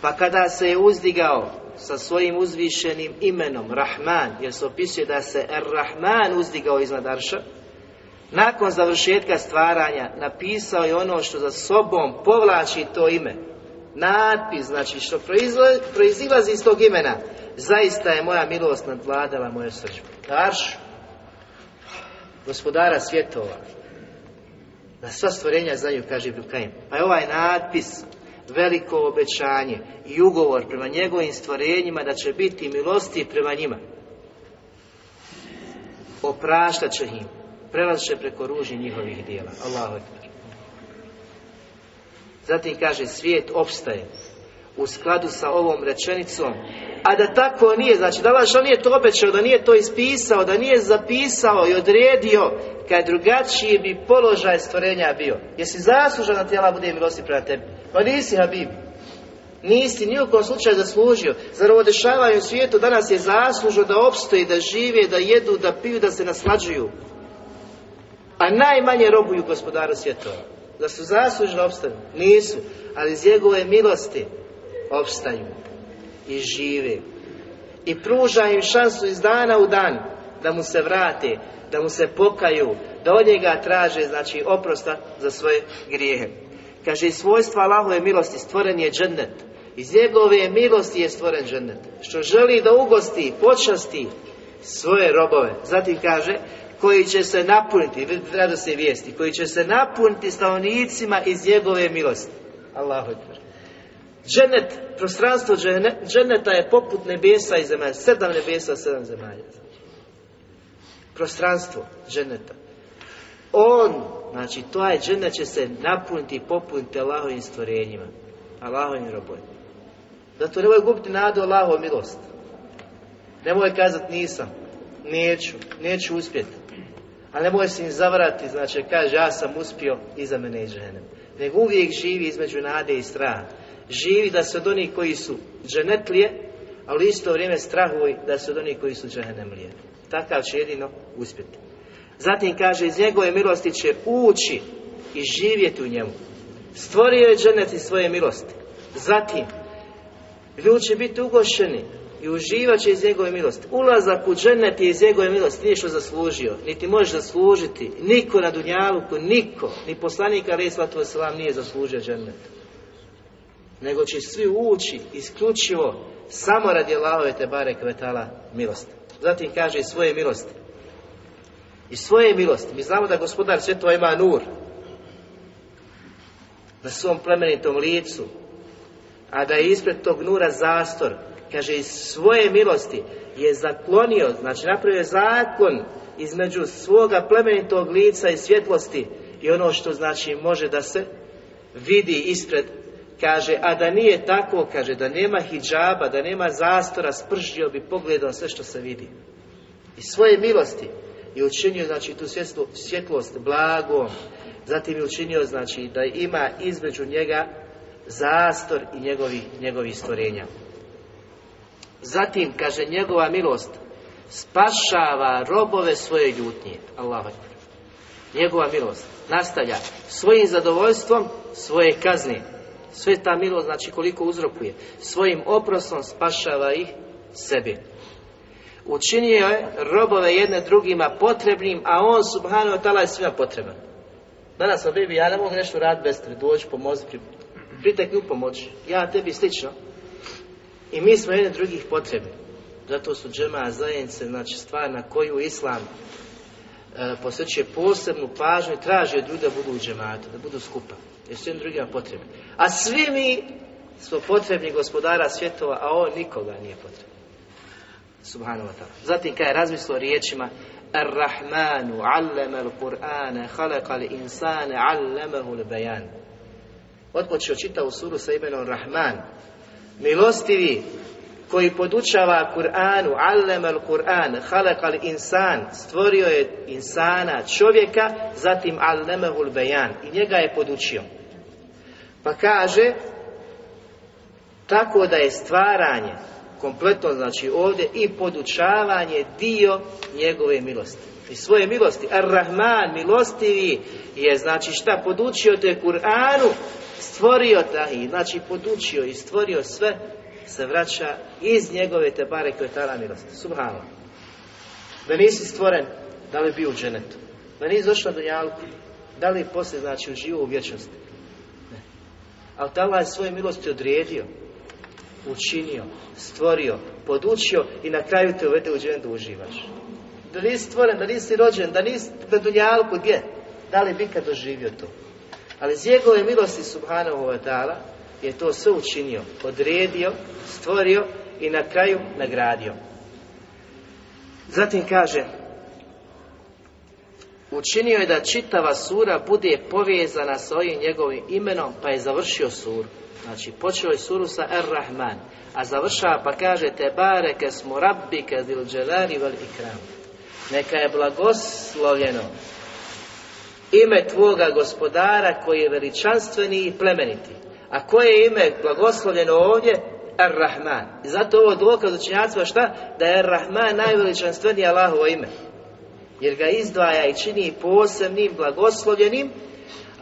Pa kada se je uzdigao sa svojim uzvišenim imenom Rahman, jer se opisuje da se Ar-Rahman uzdigao iznad arša, nakon završetka stvaranja napisao je ono što za sobom povlači to ime. Natpis, znači što proizilazi iz tog imena, zaista je moja milost nadvladala moje srđbe. Arš, gospodara svjetova, da sva stvorenja znaju, kaže Ibn Pa je ovaj natpis veliko obećanje i ugovor prema njegovim stvorenjima da će biti milosti prema njima. Opraštat će im, prelazit preko ruži njihovih dijela. Allahu Zatim kaže svijet opstaje u skladu sa ovom rečenicom a da tako nije, znači da Allah nije to obećao, da nije to ispisao, da nije zapisao i odredio, kad drugačiji bi položaj stvorenja bio. Jesi zaslužan da tijela bude milosti prema tebi? Pa nisi Habib. Nisi ni u kom slučaju zaslužio. Zar ovo dešavaju u svijetu danas je zaslužno da opstoji, da žive, da jedu, da piju, da se naslađuju. A najmanje robuju gospodaru svjetova. Da su zaslužni opstanu. Nisu. Ali iz njegove milosti opstaju i žive. I pruža im šansu iz dana u dan da mu se vrate, da mu se pokaju, da od njega traže, znači, oprosta za svoje grijehe. Kaže, svojstva Allahove milosti stvoren je džennet. Iz njegove milosti je stvoren džennet. Što želi da ugosti, počasti svoje robove. Zatim kaže, koji će se napuniti, rado se vijesti, koji će se napuniti stanovnicima iz njegove milosti. Allahu Dženet, prostranstvo dženeta je poput nebesa i zemalja. Sedam nebesa, sedam zemalja. Prostranstvo dženeta. On, znači, to je dženet će se napuniti i popuniti Allahovim stvorenjima. Allahovim robojima. Zato nemoj gubiti nadu Allahovu milost. Nemoj kazati nisam, neću, neću uspjeti. A nemoj se im zavrati, znači kaže ja sam uspio, iza mene i žene. Nego uvijek živi između nade i straha živi da se od onih koji su dženetlije, ali isto vrijeme strahuj da se od onih koji su džehennemlije. Takav će jedino uspjeti. Zatim kaže, iz njegove milosti će ući i živjeti u njemu. Stvorio je dženet iz svoje milosti. Zatim, ljudi će biti ugošeni i uživat će iz njegove milosti. Ulazak u dženet je iz njegove milosti, nije što zaslužio, niti može zaslužiti. Niko na Dunjaluku, niko, ni poslanika alaih sallatu nije zaslužio dženet nego će svi ući isključivo samo radi Allahove te bare kvetala milosti. Zatim kaže svoje milosti. I svoje milosti. Mi znamo da gospodar svjetova ima nur na svom plemenitom licu, a da je ispred tog nura zastor. Kaže, iz svoje milosti je zaklonio, znači napravio zakon između svoga plemenitog lica i svjetlosti i ono što znači može da se vidi ispred, kaže, a da nije tako, kaže, da nema hijjaba, da nema zastora, spržio bi pogledom sve što se vidi. I svoje milosti je učinio, znači, tu svjetlo, svjetlost blagom, zatim je učinio, znači, da ima između njega zastor i njegovih, njegovih stvorenja. Zatim, kaže, njegova milost spašava robove svoje ljutnje. Allah Njegova milost nastavlja svojim zadovoljstvom svoje kazne. Sve ta milost, znači koliko uzrokuje. Svojim oprosom spašava ih sebi. Učinio je robove jedne drugima potrebnim, a on subhanahu wa ta'ala je svima potreban. Danas bebi, ja ne mogu nešto raditi bez tebe, doći, pomozi, pritekni u pomoć. Ja tebi slično. I mi smo jedne drugih potrebni. Zato su džema zajednice, znači stvar na koju Islam e, posvećuje posebnu pažnju i traži od ljudi da budu u džematu, da budu skupa. Jer su jednim drugima potrebni. A svi mi smo potrebni gospodara svjetova, a on nikoga nije potreban. Subhanahu wa ta'ala. Zatim kada je razmislio riječima Ar-Rahmanu allama al-Qur'ana khalaqa al-insana allamahu al-bayan. Otpočeo čitavu suru sa imenom Rahman. Milostivi koji podučava Kur'anu, allama al-Qur'an, khalaqa al-insan, stvorio je insana, čovjeka, zatim allamahu al-bayan i njega je podučio. Pa kaže tako da je stvaranje kompletno znači ovdje i podučavanje dio njegove milosti. I svoje milosti. Ar-Rahman, milostivi, je znači šta podučio te Kur'anu, stvorio ta i znači podučio i stvorio sve se vraća iz njegove te bare kvetala milosti. Subhano. Da nisi stvoren, da li bio u dženetu? Da nisi došao do jalku, da li poslije znači uživo u vječnosti? Ne. Ali Allah je svoje milosti odredio učinio, stvorio, podučio i na kraju te uvede u dženetu uživaš. Da nisi stvoren, da nisi rođen, da nisi na dunjalku, gdje? Da li bi kad doživio to? Ali iz njegove milosti subhanahu wa ta'ala je to sve učinio, odredio, stvorio i na kraju nagradio. Zatim kaže Učinio je da čitava sura bude povezana sa ovim njegovim imenom, pa je završio suru. Znači, počeo je suru sa Ar-Rahman, a završava pa kaže te bareke smo rabbike zil dželari vel ikram. Neka je blagoslovljeno ime tvoga gospodara koji je veličanstveni i plemeniti. A koje je ime blagoslovljeno ovdje? Ar-Rahman. I zato ovo dokaz učenjacima šta? Da je Ar-Rahman najveličanstveniji Allahovo ime. Jer ga izdvaja i čini posebnim, blagoslovljenim,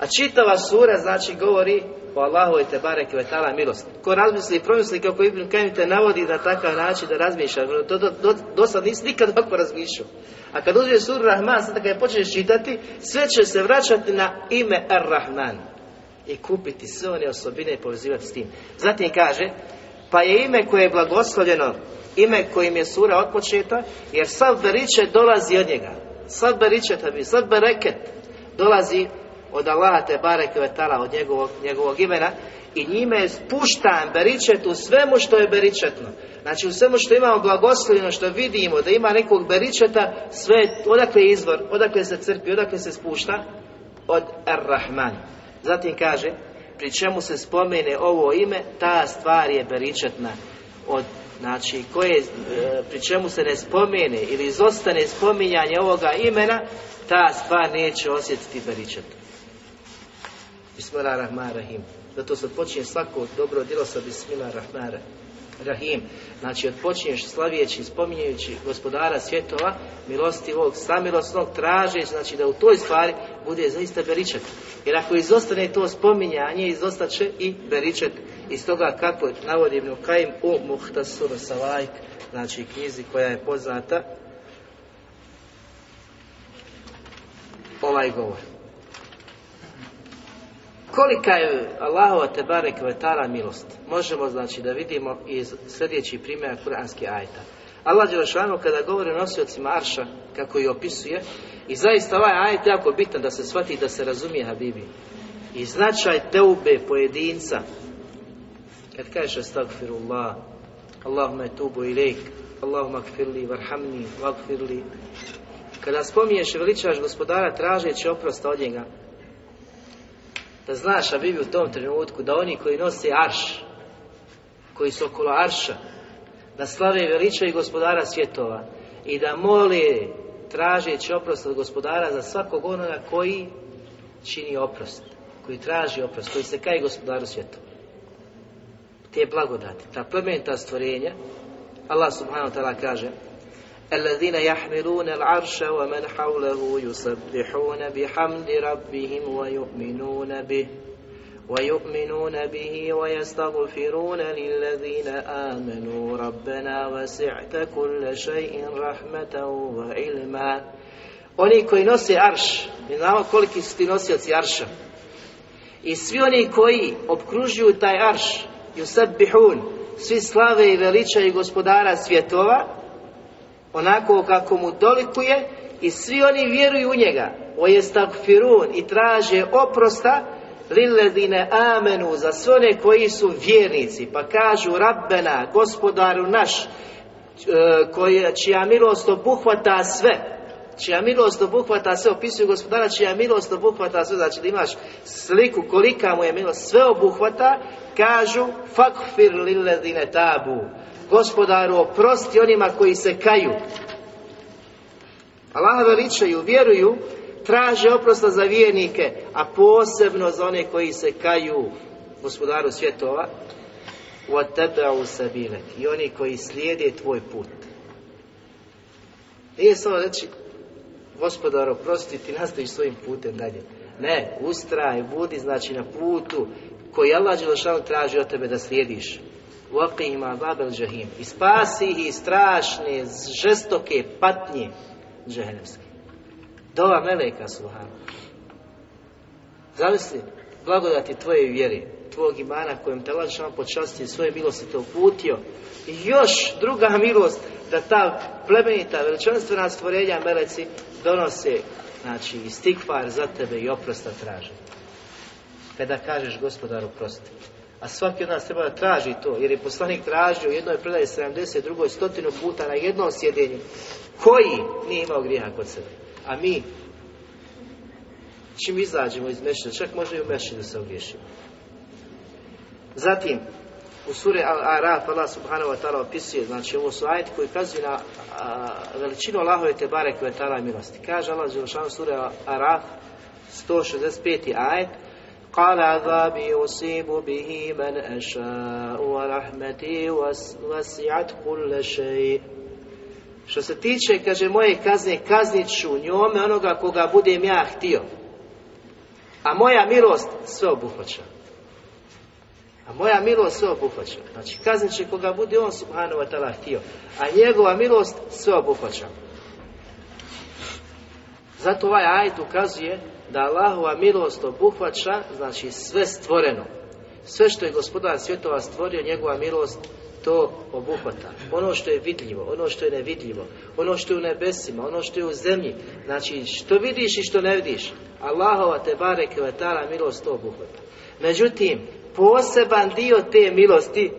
a čitava sura znači govori o Allahovoj te bareke vetala milosti. Ko razmisli i promisli kako Ibn Kajim te navodi na takav način da razmišlja, do, do, do, do sad nisi nikad ovako razmišljao. A kad uzmeš suru Rahman, sada kad je počneš čitati, sve će se vraćati na ime Ar-Rahman. I kupiti sve one osobine i povezivati s tim. Zatim kaže, pa je ime koje je blagoslovljeno, ime kojim je sura otpočeta, jer sad beriče dolazi od njega. Sad beriče tabi, sad bereket dolazi od Allaha te bareke od njegovog, njegovog imena i njime je spuštan beričet u svemu što je beričetno. Znači u svemu što imamo blagoslovljeno, što vidimo da ima nekog beričeta, sve, odakle je izvor, odakle se crpi, odakle se spušta? Od Ar-Rahman. Zatim kaže, pri čemu se spomene ovo ime, ta stvar je beričetna od znači koje, e, pri čemu se ne spomene ili izostane spominjanje ovoga imena, ta stvar neće osjetiti beričetu. Bismillahirrahmanirrahim. Zato se počinje svako dobro djelo sa Bismillahirrahmanirrahim. Znači, odpočinješ slavijeći, spominjajući gospodara svjetova, milostivog, samilosnog, tražeć, znači da u toj stvari bude zaista beričet. Jer ako izostane to spominjanje, izostaće i beričet. Iz toga kako navodi Ibn Kajim u Muhtasur Savajk, znači knjizi koja je poznata, ovaj govor. Kolika je Allahova te barek vetara milost? Možemo znači da vidimo iz sljedećih primjera kuranskih ajta. Allah Đelešanu kada govori o nosiocima Arša, kako i opisuje, i zaista ovaj ajet jako bitan da se shvati da se razumije Habibi. I značaj teube pojedinca, kad kažeš astagfirullah, Allahumma tubu ilajk, Allahumma kfirli, varhamni, vagfirli, kada spominješ i veličaš gospodara tražeći oprosta od njega, Da znaš, a u tom trenutku, da oni koji nose arš, koji su okolo arša, da slave i veličaju gospodara svjetova i da mole tražeći oprost od gospodara za svakog onoga koji čini oprost, koji traži oprost, koji se kaje gospodaru svjetova. Te blagodati, ta plemenita stvorenja, Allah subhanahu ta'ala kaže الذين يحملون العرش ومن حوله يسبحون بحمد ربهم ويؤمنون به ويؤمنون به ويستغفرون للذين آمنوا ربنا وسعت كل شيء رحمة وعلما Oni koji nose arš, mi znamo koliki su ti nosioci arša. I svi oni koji obkružuju taj arš, yusabbihun, svi slave i veličaju gospodara svjetova, onako kako mu dolikuje, i svi oni vjeruju u njega, o i traže oprosta, lilledine amenu, za sve one koji su vjernici, pa kažu Rabbena, gospodaru naš, e, čija milost obuhvata sve, čija milost obuhvata sve, opisuju gospodara čija milost obuhvata sve, znači da imaš sliku kolika mu je milost, sve obuhvata, kažu fakfir lilledine tabu, gospodaru oprosti onima koji se kaju. Allah veličaju, vjeruju, traže oprosta za vjernike, a posebno za one koji se kaju gospodaru svjetova, u sabile i oni koji slijede tvoj put. Nije samo reći, gospodar oprosti, ti nastaviš svojim putem dalje. Ne, ustraj, budi znači na putu koji Allah Đelešanu traži od tebe da slijediš. Waqima babel džahim. I spasi ih strašne, žestoke patnje džehennemske. Dova Meleka Subhanu. Zamisli, blagodati tvoje vjeri, tvog imana kojem te lađeš počasti svoje milosti te uputio. I još druga milost da ta plemenita veličanstvena stvorenja meleci donose znači istikvar za tebe i oprosta traže. Kada kažeš gospodaru prosti. A svaki od nas treba da traži to, jer je poslanik tražio u jednoj predaji 70, drugoj stotinu puta na jednom sjedenju. Koji nije imao grijeha kod sebe? A mi, čim izađemo iz mešina, čak može i u mešinu se ogriješimo. Zatim, u sure Al-Araf Allah subhanahu wa ta'ala opisuje, znači ovo su ajeti koji kazuju na a, veličinu Allahove te barek ve ta'ala milosti. Kaže Allah Đelšanu sure Al-Araf 165. ajet قال عذابي يصيب به من أشاء ورحمتي وسعت كل شيء Što se tiče, kaže, moje kazne, kaznit ću njome onoga koga budem ja htio. A moja milost sve obuhvaća. A moja milost sve obuhvaća. Znači, kaznit će koga bude on subhanahu wa ta'ala htio. A njegova milost sve obuhvaća. Zato ovaj ajd ukazuje da Allahova milost obuhvaća, znači sve stvoreno. Sve što je gospodar svjetova stvorio, njegova milost to obuhvata. Ono što je vidljivo, ono što je nevidljivo, ono što je u nebesima, ono što je u zemlji. Znači, što vidiš i što ne vidiš, Allahova te barek i milost to obuhvata. Međutim, poseban dio te milosti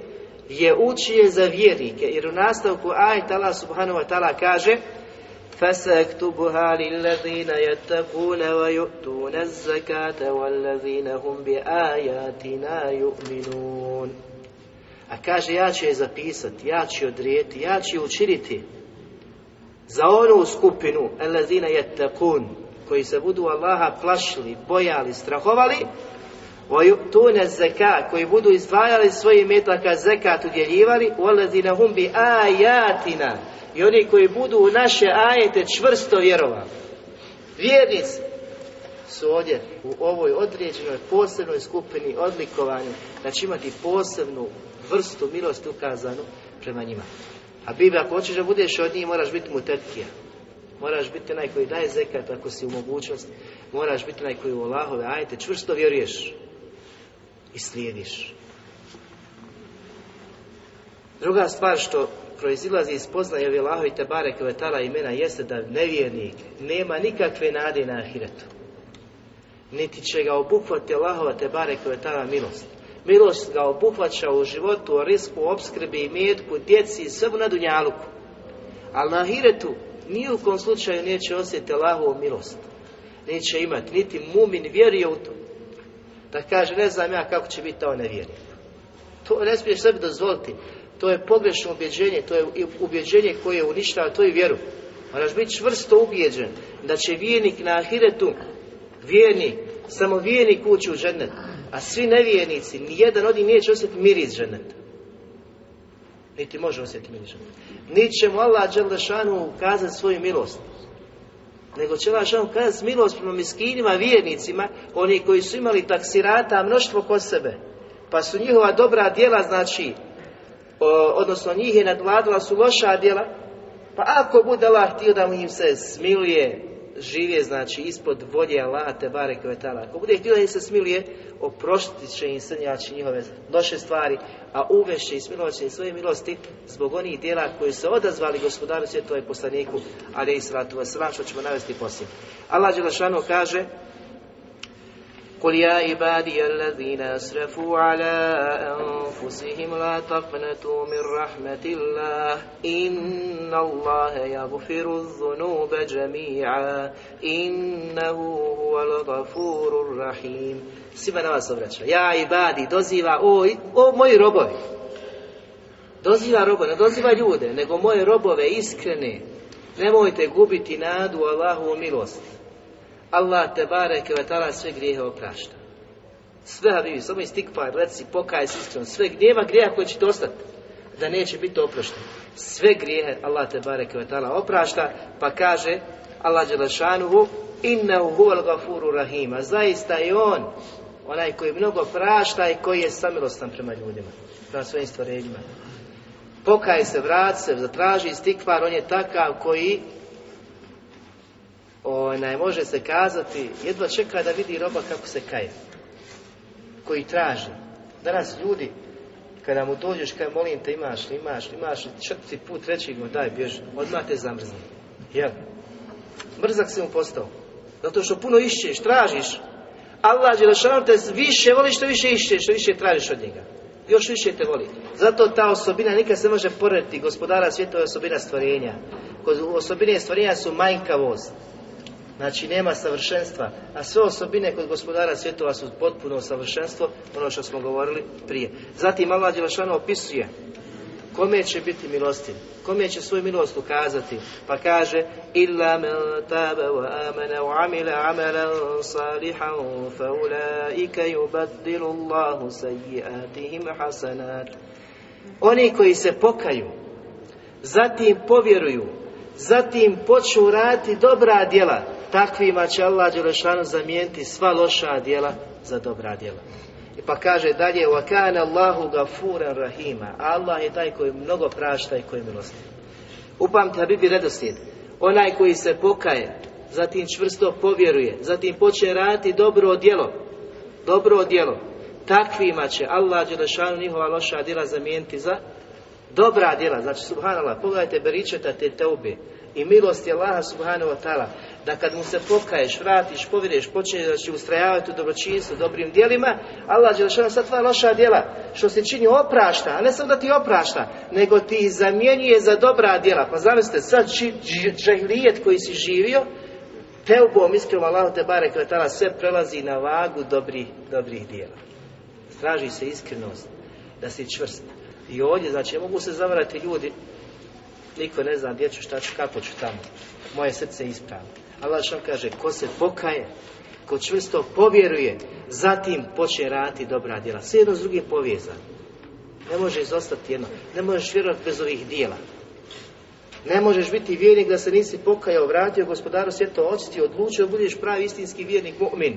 je učije za vjernike, jer u nastavku ajta Allah subhanahu wa ta'ala kaže فسأكتبها للذين يتقون ويؤتون الزكاة والذين هم بآياتنا يؤمنون A kaže, ja ću je zapisati, ja ću je odrijeti, ja ću je učiniti za onu skupinu, elazina takun, koji se budu Allaha plašili, bojali, strahovali, tune zeka, koji budu izdvajali svoje metaka zekat udjeljivali, u hum bi ajatina, i oni koji budu u naše ajete čvrsto vjerovali. Vjernici su ovdje u ovoj određenoj posebnoj skupini odlikovanju, znači imati posebnu vrstu milosti ukazanu prema njima. A Biblia, ako hoćeš da budeš od njih, moraš biti mutetkija. Moraš biti onaj koji daje zekat ako si u mogućnosti. Moraš biti onaj koji u Allahove ajte čvrsto vjeruješ i slijediš. Druga stvar što proizilazi iz poznaje ovi Allahovi te bare kvetala imena jeste da nevjernik nema nikakve nade na ahiretu. Niti će ga obuhvati Allahova te bare kvetala milost. Milost ga obuhvaća u životu, u risku, opskrbi i metku, djeci i sve na dunjaluku. Ali na ahiretu ni u kom slučaju neće osjetiti Allahovu milost. Neće imati, niti mumin vjeruje u to. Da kaže, ne znam ja kako će biti to nevjernik. To ne smiješ sebi dozvoliti. To je pogrešno ubjeđenje, to je ubjeđenje koje uništava tvoju vjeru. Moraš biti čvrsto ubijeđen da će vjernik na ahiretu, vjernik, samo vjernik ući u džennet, a svi nevjernici, nijedan od njih neće osjetiti miris dženneta. Niti može osjetiti miris dženneta. Niti će mu Allah Đelešanu ukazati svoju milost. Nego će Allah Đelešanu ukazati milost prema miskinima, vjernicima, oni koji su imali taksirata, mnoštvo kod sebe. Pa su njihova dobra djela, znači, odnosno njih je nadvladila su loša djela, pa ako bude Allah htio da im se smiluje, živje znači ispod volje Allaha te bare kvetala. Ako bude htio da im se smiluje, oproštit će im se znači njihove loše stvari, a uvešće i smilovat će im svoje milosti zbog onih djela koji se odazvali gospodaru svjetova i poslaniku, ali i sratu vaselam, što ćemo navesti poslije. Allah Đelešanu kaže قل يا عبادي الذين أسرفوا على أنفسهم لا تقنطوا من رحمة الله إن الله يغفر الذنوب جميعا إنه هو الغفور الرحيم Svima na vas obraća. Ja ibadi, doziva, oj, o moji robovi. Doziva robove, ne doziva ljude, nego moje robove iskrene. Nemojte gubiti nadu Allahu milost. Allah te bareke ve sve grijehe oprašta. Sve habibi, samo istikpar, reci, pokaj se iskreno, sve nema grijeha koji će ti ostati, da neće biti oprošten. Sve grijehe Allah te bareke ve oprašta, pa kaže Allah Đelešanuhu, innehu huval gafuru rahima, zaista je on, onaj koji mnogo prašta i koji je samilostan prema ljudima, prema svojim stvorenjima. Pokaj se, vrat se, zatraži istikvar, on je takav koji onaj, može se kazati, jedva čeka da vidi roba kako se kaje. Koji traži. Danas ljudi, kada mu dođeš, kaj molim te, imaš li, imaš li, imaš li, četiri put, treći go, daj, bježi, odmah te zamrzni. Jel? Mrzak si mu postao. Zato što puno išćeš, tražiš. Allah Đelešanu te više voli što više išćeš, što više tražiš od njega. Još više te voli. Zato ta osobina nikad se može porediti gospodara svijeta osobina stvorenja. Osobine stvorenja su manjkavost, Znači nema savršenstva, a sve osobine kod gospodara svjetova su potpuno savršenstvo, ono što smo govorili prije. Zatim Allah Đelešanu opisuje kome će biti milostiv, kome će svoju milost ukazati, pa kaže illa men wa amana wa amalan salihan fa ulaika yubaddilu Allahu hasanat. Oni koji se pokaju, zatim povjeruju, zatim počnu raditi dobra djela, takvima će Allah Đelešanu zamijeniti sva loša djela za dobra djela. I pa kaže dalje, وَكَانَ Allahu غَفُورًا rahima. Allah je taj koji mnogo prašta i koji je milosti. Upamte, Habibi redoslijed. Onaj koji se pokaje, zatim čvrsto povjeruje, zatim počne raditi dobro djelo, dobro djelo, takvima će Allah Đelešanu njihova loša djela zamijeniti za dobra djela. Znači, subhanallah, pogledajte beričeta te teube i milosti Allaha subhanahu wa ta'ala da kad mu se pokaješ, vratiš, povjereš, počneš da će ustrajavati u dobročinstvu, dobrim djelima, Allah Đelešanu sad tvoja loša djela, što se čini oprašta, a ne samo da ti oprašta, nego ti zamjenjuje za dobra djela. Pa zamislite, sad džahilijet koji si živio, teubom iskrenom Allah te bare kvetala sve prelazi na vagu dobrih, dobrih djela. Straži se iskrenost, da si čvrst. I ovdje, znači, mogu se zavarati ljudi, niko ne zna gdje ću, šta ću, kako ću tamo. Moje srce je ispravno. Allah što kaže, ko se pokaje, ko čvrsto povjeruje, zatim počne raditi dobra djela. Sve jedno s drugim povezano. Ne može izostati jedno. Ne možeš vjerovati bez ovih dijela. Ne možeš biti vjernik da se nisi pokajao, vratio gospodaru svijeta, očiti, odlučio, budeš pravi istinski vjernik mu'min.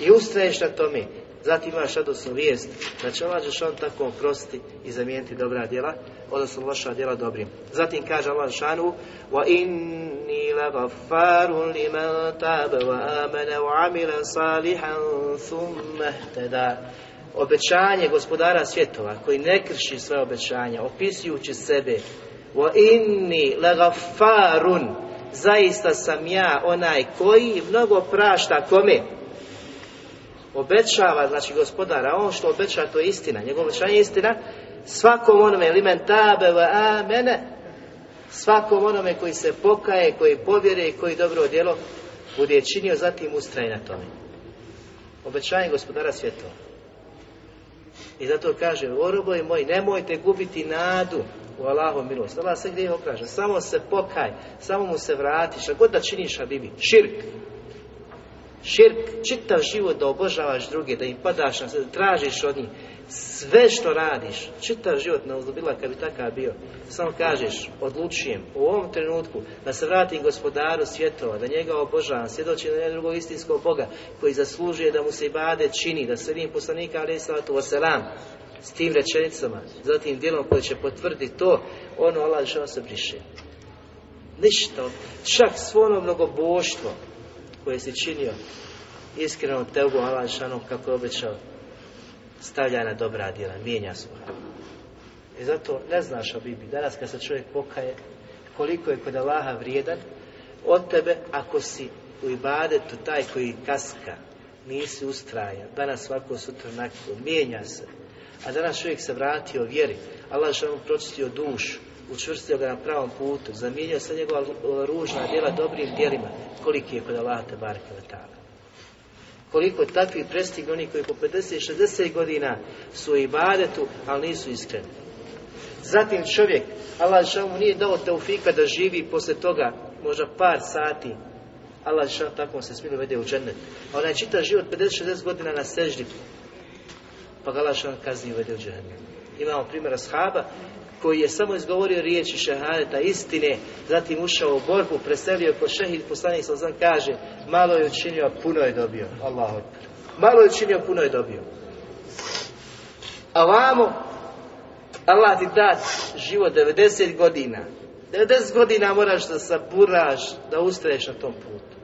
I ustraješ na tome. Zatim imaš radosnu vijest da će Allah on tako oprostiti i zamijeniti dobra djela, odnosno loša djela dobrim. Zatim kaže Allah Žešanu tabe wa amene wa amila salihan thumme teda obećanje gospodara svjetova koji ne krši sve obećanja opisujući sebe inni lagaffarun zaista sam ja onaj koji mnogo prašta kome obećava, znači gospodara, on što obeća to je istina, njegovo obećanje je istina, svakom onome limen tabe wa amene, svakom onome koji se pokaje, koji povjere i koji dobro djelo bude činio, zatim ustraje na tome. Obećanje gospodara svjetova. I zato kaže, o robovi moji, nemojte gubiti nadu u Allahom milost. Allah se gdje okaže, samo se pokaj, samo mu se vratiš, a god da činiš, a bibi, širk. Širk, čitav život da obožavaš druge, da im padaš na da tražiš od njih, sve što radiš, čitav život na uzubila kad bi takav bio, samo kažeš, odlučujem u ovom trenutku da se vratim gospodaru svjetova, da njega obožavam, svjedoči na drugog istinskog Boga koji zaslužuje da mu se i bade čini, da sredim poslanika ali salatu wasalam, s tim rečenicama, zatim djelom koji će potvrditi to, ono Allah se briše. Ništa, čak svo ono mnogoboštvo koje si činio, iskreno teubu Allah šanom kako je obećao, stavlja na dobra djela, mijenja svoje. I zato ne znaš o Bibi. Danas kad se čovjek pokaje, koliko je kod Allaha vrijedan od tebe ako si u ibadetu taj koji kaska, nisi ustrajan, danas svako sutra nakon, mijenja se. A danas čovjek se vratio vjeri, Allah što mu pročistio dušu, učvrstio ga na pravom putu, zamijenio se njegova ružna djela dobrim djelima, koliki je kod Allaha barke koliko takvih prestignu oni koji po 50-60 godina su u ibadetu, ali nisu iskreni. Zatim čovjek, Allah mu nije dao teufika da živi poslije toga, možda par sati, Allah šal tako se smilo vede u džennet. A onaj čita život 50-60 godina na seždi, pa ga Allah kazni vede u džennet. Imamo primjera shaba koji je samo izgovorio riječi šehadeta istine, zatim ušao u borbu, preselio ko šehid, poslanik sam kaže, malo je učinio, puno je dobio. Allahu Malo je učinio, puno je dobio. A vamo, Allah ti da život 90 godina. 90 godina moraš da saburaš, da ustraješ na tom putu.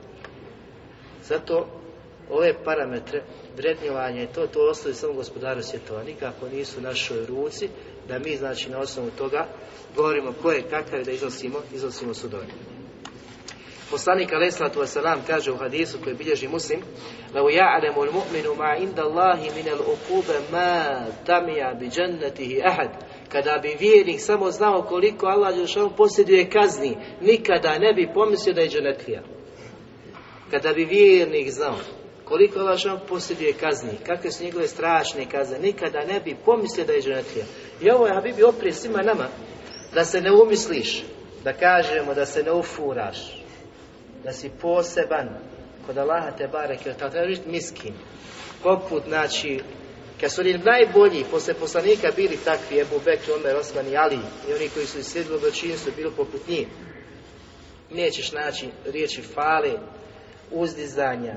Zato ove parametre vrednjovanja i to, to ostaje samo gospodaru svjetova. Nikako nisu u našoj ruci da mi znači na osnovu toga govorimo ko je kakav da iznosimo, iznosimo sudove. Poslanik alejsatu vesselam kaže u hadisu koji bilježi Muslim: "La ya'lamu al-mu'minu ma inda Allahi min al-uquba ma tamia bi jannatihi ahad." Kada bi vjernik samo znao koliko Allah Đelešanu posjeduje kazni, nikada ne bi pomislio da je džennetlija. Kada bi vjernik znao koliko Allah posjeduje kazni, kakve su njegove strašne kazne, nikada ne bi pomislio da je dženetlija. I ovo je Habibi oprije svima nama, da se ne umisliš, da kažemo da se ne ufuraš, da si poseban kod Allaha te bareke, da treba biti miskin. Poput, znači, kad su oni najbolji posle poslanika bili takvi, Ebu Bekr, Omer, Osman i Ali, i oni koji su sjedili u bili poput njih, nećeš naći riječi fale, uzdizanja,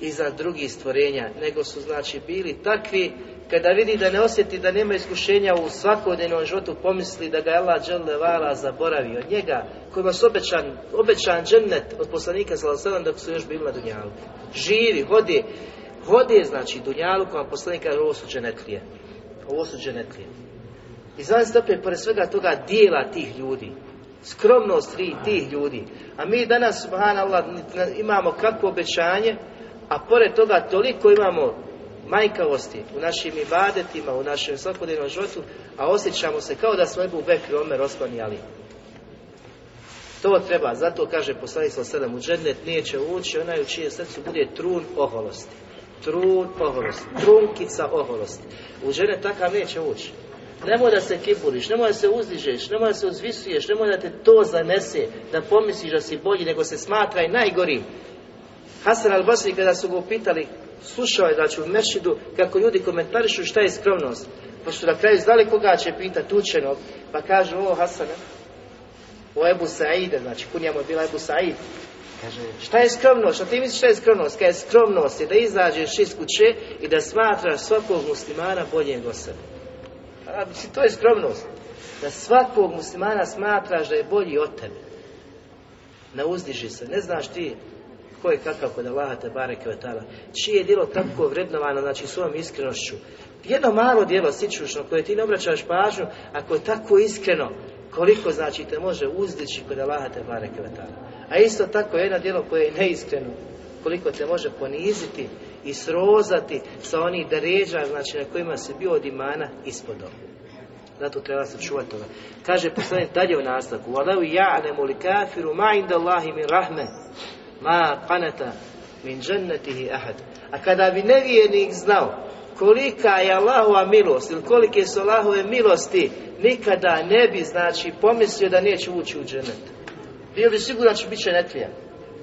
iza drugih stvorenja, nego su znači bili takvi kada vidi da ne osjeti da nema iskušenja u svakodnevnom životu, pomisli da ga je Allah vala zaboravio. Njega, kojima su obećan, obećan džennet od poslanika sallallahu dok su još bili na Dunjalu. Živi, hodi, hodi znači Dunjalu koja poslanika ovo su dženetlije. Ovo su dženetlije. I znači opet, pored svega toga, dijela tih ljudi. Skromnost tih ljudi. A mi danas, subhanallah, imamo kakvo obećanje, a pored toga toliko imamo majkavosti u našim ibadetima, u našem svakodnevnom životu, a osjećamo se kao da smo Ebu Bekri, Omer, Osman i Ali. To treba, zato kaže poslanik sa sedam, u džennet neće ući onaj u čije srcu bude trun oholosti. Trun oholosti, trunkica oholosti. U džennet takav neće ući. Nemoj da se kiburiš, nemoj da se uzdižeš, nemoj da se uzvisuješ, nemoj da te to zanese, da pomisliš da si bolji, nego se smatra i najgorim. Hasan al-Basri kada su ga upitali, slušao je znači u Mešidu kako ljudi komentarišu šta je skromnost. Pa su na kraju znali koga će pitati učenog, pa kažu o Hasana, o Ebu Saide, znači kunja je bila Ebu Said. Kaže, šta je skromnost? Šta ti misliš šta je skromnost? Kaj je skromnost je da izađeš iz kuće i da smatraš svakog muslimana boljeg od sebe. A, mislim, to je skromnost. Da svakog muslimana smatraš da je bolji od tebe. Ne uzdiži se. Ne znaš ti ko je kakav kod Allaha te bareke čije je djelo tako vrednovano, znači svojom iskrenošću. Jedno malo djelo sičušno koje ti ne obraćaš pažnju, ako je tako iskreno, koliko znači te može uzdići kod Allaha te bareke A isto tako jedno djelo koje je neiskreno, koliko te može poniziti i srozati sa onih deređa, znači na kojima se bio od imana ispod Zato treba se čuvati toga. Kaže poslanik dalje u nastavku: "Walau ja'lamu li kafiru ma inda Allahi min rahme." Ma qanata min džennetihi ahad. A kada bi nevjernik znao kolika je Allahova milost ili kolike su Allahove milosti, nikada ne bi, znači, pomislio da neće ući u džennet. Bio bi siguran će biti džennetlija.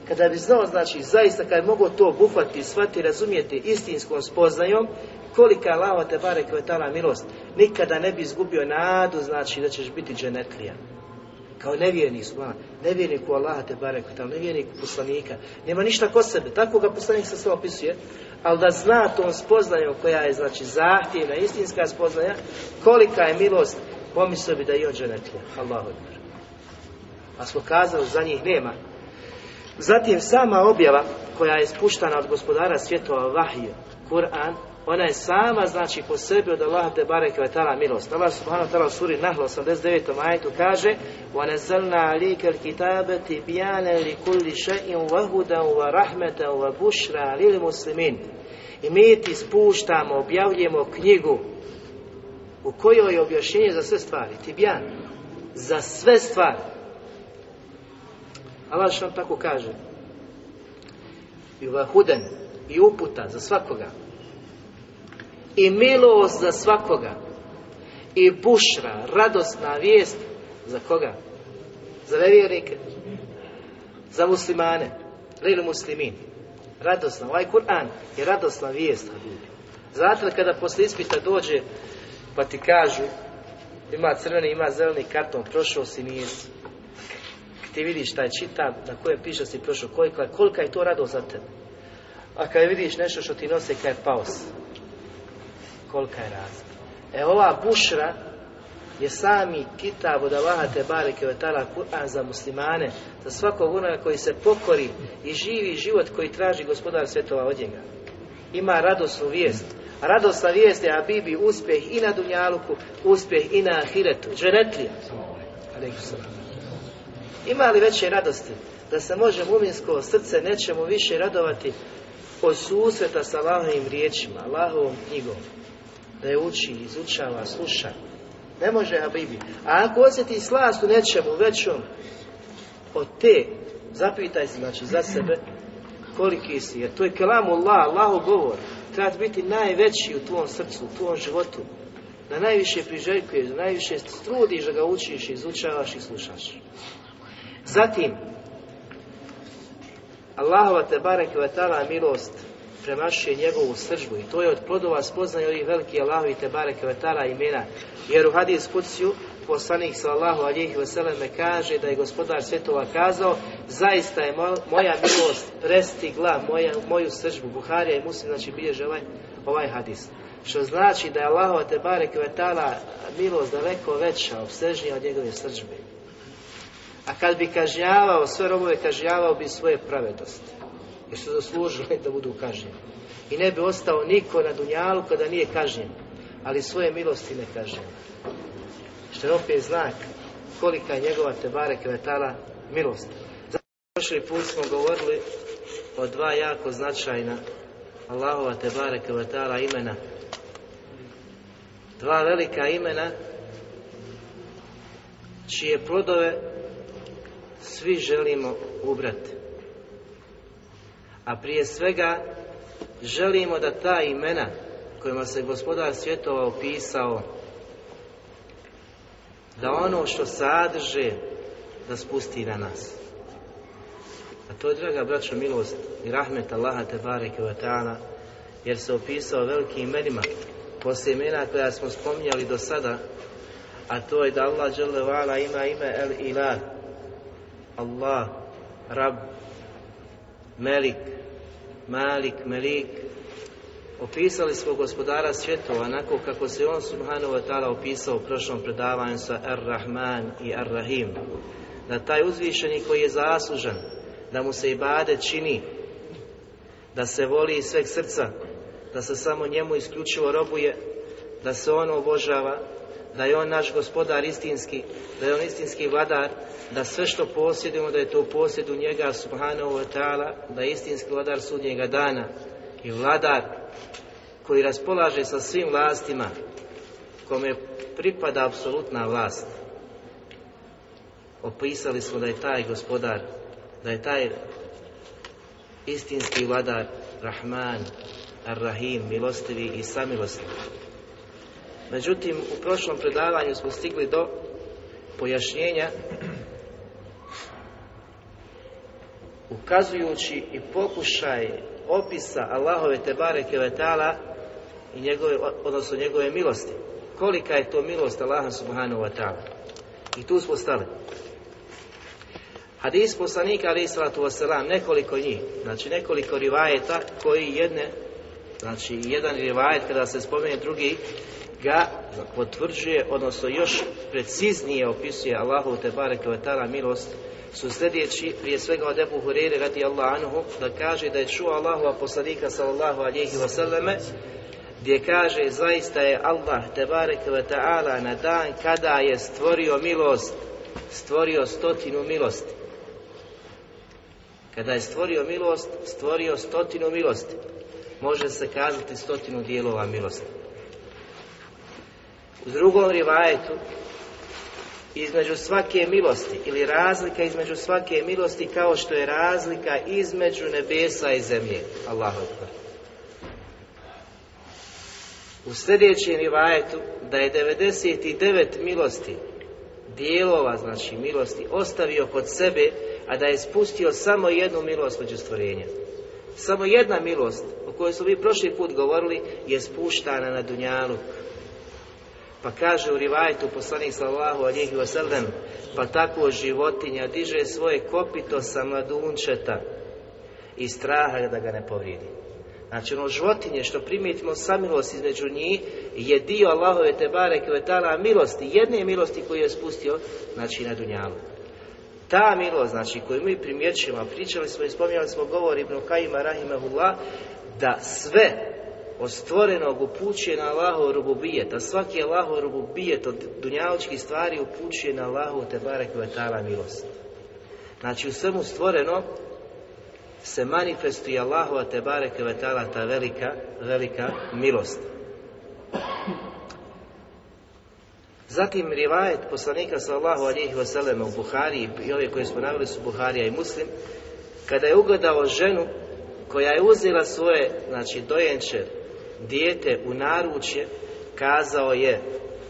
Kada bi znao, znači, zaista kada bi mogao to obuhvatiti, shvatiti, razumijeti istinskom spoznajom, kolika je Allahova te bare kvetala milost, nikada ne bi izgubio nadu, znači, da ćeš biti dženetlija. Kao nevjernik, sma, nevjernik u Allaha te bare kvetala, nevjernik poslanika. Nema ništa kod sebe, tako ga poslanik se sve opisuje, ali da zna tom spoznajom koja je, znači, zahtjevna, istinska spoznaja, kolika je milost, pomislio bi da je on dženetlija. Allahu. A smo kazali, za njih nema. Zatim sama objava koja je spuštana od gospodara svjetova Vahiju, Kur'an, ona je sama znači po sebi od Allah te barek vetala milost. Allah subhanahu wa ta'ala suri Nahl 89. ajetu kaže: "Wa nazzalna 'alayka al-kitaba tibyana li kulli shay'in wa hudan wa rahmatan wa bushra lil muslimin." I mi ti spuštamo, objavljujemo knjigu u kojoj je objašnjenje za sve stvari, tibyan za sve stvari. Allah što tako kaže. I vahuden, i uputa za svakoga i milost za svakoga. I bušra, radosna vijest za koga? Za nevjernike. Za muslimane. Lili muslimin. Radosna. Ovaj Kur'an je radosna vijest. Znate kada posle ispita dođe pa ti kažu ima crveni, ima zeleni karton, prošao si nisi. Ti vidiš taj čita na kojem piše si prošao, kolika, kolika je to radost za tebe. A kad vidiš nešto što ti nose, kaj je paus, kolika je razlika. E ova bušra je sami kitab od Allaha te bareke Kur'an za muslimane, za svakog onoga koji se pokori i živi život koji traži gospodar svjetova od njega. Ima radosnu vijest. A radosna vijest je Abibi uspjeh i na Dunjaluku, uspjeh i na Ahiretu. Dženetlija. Ima li veće radosti da se može muminsko srce nećemo više radovati od susreta sa Allahovim riječima, Allahovom knjigom, da je uči, izučava, sluša. Ne može Habibi. A ako osjeti slast u nečemu većom od te, zapitaj se znači za sebe koliki si, jer to je kelamu Allah, Allahov govor. Treba biti najveći u tvom srcu, u tvom životu. Da najviše priželjkuješ, da najviše trudiš da ga učiš, izučavaš i slušaš. Zatim, Allahova te bareke ve ta'ala milost premašuje njegovu sržbu i to je od plodova spoznaje ovih velikih Allahovi te bareke ve ta'ala imena. Jer u hadis kuciju poslanik sallallahu alihi vseleme kaže da je gospodar svjetova kazao zaista je moja milost prestigla moja, moju sržbu. Buharija i muslim znači bilježe ovaj, ovaj hadis. Što znači da je Allahova te bareke ve ta'ala milost daleko veća, obsežnija od njegove sržbe. A kad bi kažnjavao sve robove, kažnjavao bi svoje pravednosti. Jer su zaslužili da budu kažnjeni. I ne bi ostao niko na Dunjalu kada nije kažnjen. Ali svoje milosti ne kažnjen. Što je opet znak kolika je njegova Tebare Kvetala milost. Zato prošli put smo govorili o dva jako značajna Allahova Tebare Kvetala imena. Dva velika imena čije plodove svi želimo ubrati. A prije svega želimo da ta imena kojima se gospodar svjetova opisao da ono što sadrže da spusti na nas. A to je, draga braćo, milost i rahmet Allaha te bareke jer se opisao velikim imenima, poslije imena koja smo spominjali do sada, a to je da Allah dželle ima ime El Ilah, Allah, Rab, Melik, Malik, Melik, opisali smo gospodara svjetova onako kako se on subhanahu wa ta'ala opisao u prošlom predavanju sa Ar-Rahman i Ar-Rahim. Da taj uzvišeni koji je zaslužan, da mu se i bade čini, da se voli iz sveg srca, da se samo njemu isključivo robuje, da se on obožava, da je on naš gospodar istinski, da je on istinski vladar, da sve što posjedujemo, da je to u posjedu njega subhanahu wa ta'ala, da je istinski vladar sudnjega dana i vladar koji raspolaže sa svim vlastima, kome pripada apsolutna vlast. Opisali smo da je taj gospodar, da je taj istinski vladar, Rahman, Ar-Rahim, milostivi i samilostivi. Međutim, u prošlom predavanju smo stigli do pojašnjenja ukazujući i pokušaj opisa Allahove Tebare Kevetala i njegove, odnosno njegove milosti. Kolika je to milost Allaha Subhanahu wa ta'ala. I tu smo stali. Hadis poslanika ali salatu wasalam, nekoliko njih, znači nekoliko rivajeta koji jedne, znači jedan rivajet kada se spomene drugi ga potvrđuje, odnosno još preciznije opisuje Allahu te bareke milost su sljedeći prije svega od Ebu Hureyre radi Allah anhu da kaže da je čuo Allahu poslanika sallallahu alihi wasallame gdje kaže zaista je Allah te bareke na dan kada je stvorio milost stvorio stotinu milosti. Kada je stvorio milost stvorio stotinu milosti. Može se kazati stotinu dijelova milosti u drugom rivajetu između svake milosti ili razlika između svake milosti kao što je razlika između nebesa i zemlje. Allahu U sljedećem rivajetu da je 99 milosti dijelova, znači milosti, ostavio kod sebe, a da je spustio samo jednu milost među stvorenja. Samo jedna milost, o kojoj smo mi prošli put govorili, je spuštana na Dunjalu, pa kaže u rivajtu poslanik sallahu alihi wasallam, pa tako životinja diže svoje kopito sa mladunčeta i straha da ga ne povrijedi. Znači ono životinje što primijetimo samilost između njih je dio Allahove tebare kvetala milosti, jedne milosti koju je spustio znači na dunjalu. Ta milost, znači koju mi primjećujemo, pričali smo i spominjali smo govor Ibn Kajima Rahimahullah, da sve od stvorenog upućuje na Allahov rububijet, a svaki Allahov rububijet od dunjaločkih stvari upućuje na Allahu te barek milost. Znači u svemu stvoreno se manifestuje Allahova te barek ta velika, velika milost. Zatim rivajet poslanika sallahu alihi wasallam u Buhari i ove koje smo naveli su Buharija i Muslim, kada je ugledao ženu koja je uzela svoje, znači dojenče dijete u naručje, kazao je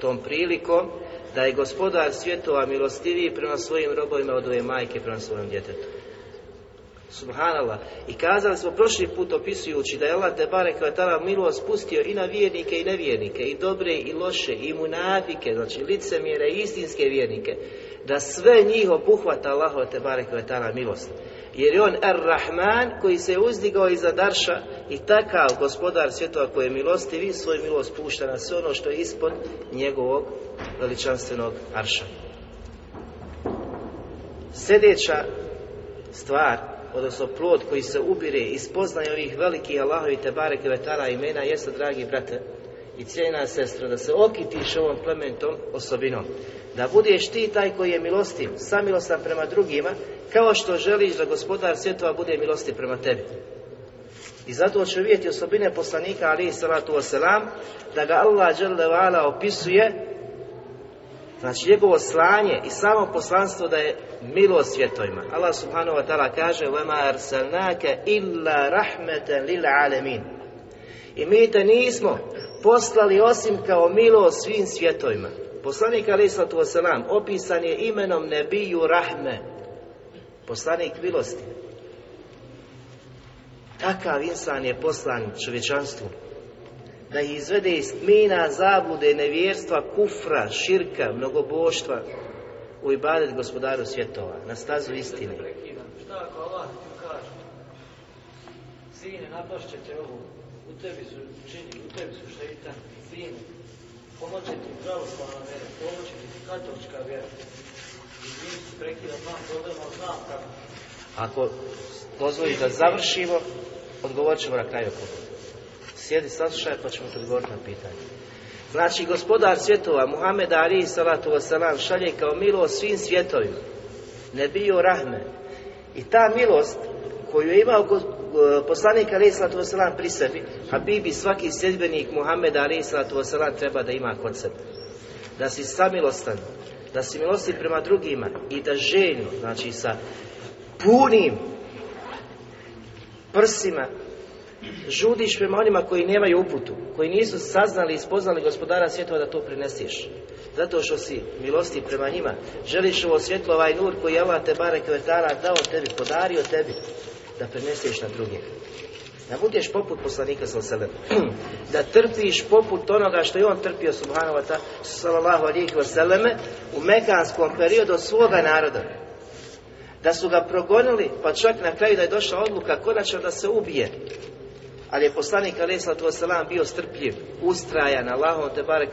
tom prilikom da je gospodar svjetova milostiviji prema svojim robovima od ove majke prema svojom djetetu. Subhanallah. I kazali smo prošli put opisujući da je Allah te barek milost spustio i na vjernike i nevjernike, i dobre i loše, i munafike, znači licemjere i istinske vjernike, da sve njih obuhvata Allah te barek milost. Jer je on Ar-Rahman koji se uzdigao iza Darša i takav gospodar svjetova koji je milostivi svoj milost pušta na sve ono što je ispod njegovog veličanstvenog Arša. Sljedeća stvar, odnosno plod koji se ubire iz spoznaje ovih velikih Allahovi te bareke vetara imena jeste, dragi brate i cijena sestra, da se okitiš ovom plementom osobinom Da budeš ti taj koji je milostiv, samilostan prema drugima kao što želiš da gospodar svjetova bude milosti prema tebi. I zato će vidjeti osobine poslanika ali salatu wasalam da ga Allah dželle opisuje znači njegovo slanje i samo poslanstvo da je milo svjetovima. Allah subhanahu wa ta'ala kaže وَمَا أَرْسَلْنَاكَ إِلَّا رَحْمَةً لِلْعَالَمِينَ I mi te nismo poslali osim kao milo svim svjetovima. Poslanik ali salatu wasalam opisan je imenom Nebiju Rahme poslanik milosti. Takav insan je poslan čovječanstvu da ih izvede iz tmina, zabude, nevjerstva, kufra, širka, mnogoboštva u ibadet gospodaru svjetova, na stazu istine. Šta ako Allah ti kaže? Sine, napašćete ovo, u tebi su čini, u tebi su šeitan, sine, pomoće ti pravoslavna vjera, pomoće ti katolička vjera, ako dozvoli da završimo, odgovorit ćemo na kraju Sjedi, saslušaj, pa ćemo ti odgovoriti na pitanje. Znači, gospodar svjetova, Muhammed Ali salatu wasalam, šalje kao milost svim svjetovima. Ne bio rahme. I ta milost koju je imao poslanik Ali salatu wasalam pri sebi, a bibi svaki sljedbenik Muhammed Ali salatu wasalam treba da ima kod sebe. Da si samilostan, da si milosti prema drugima i da željno, znači sa punim prsima, žudiš prema onima koji nemaju uputu, koji nisu saznali i spoznali gospodara svjetova da to prineseš. Zato što si milosti prema njima, želiš ovo svjetlo, ovaj nur koji je Allah te bare kvetara dao tebi, podario tebi, da preneseš na druge. Da budeš poput poslanika sallallahu da trpiš poput onoga što je on trpio subhanahu wa sallallahu alihi wasallam u mekanskom periodu svoga naroda. Da su ga progonili, pa čak na kraju da je došla odluka konačno da se ubije. Ali je poslanik alaihissalatu wasalam bio strpljiv, ustrajan Allahom te barek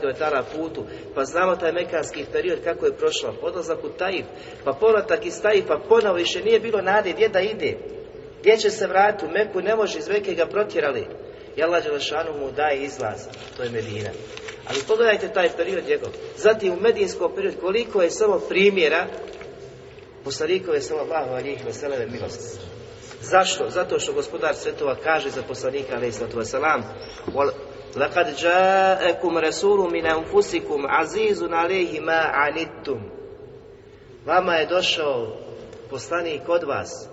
putu, pa znamo taj mekanski period kako je prošao, odlazak u Taif, pa povratak iz pa ponovo više nije bilo nade gdje da ide. Gdje će se vratiti u Meku, ne može iz Meke ga protjerali. I Allah mu daje izlaz, to je Medina. Ali pogledajte taj period njegov. Zatim u medijinskom periodu koliko je samo primjera poslanikove sallallahu alihi veseleve milosti. Zašto? Zato što gospodar svetova kaže za poslanika alaihi sallatu wasalam لَقَدْ جَاءَكُمْ رَسُولٌ مِنْ أَنْفُسِكُمْ عَزِيزٌ عَلَيْهِ مَا عَنِتُّمْ Vama je došao poslanik od vas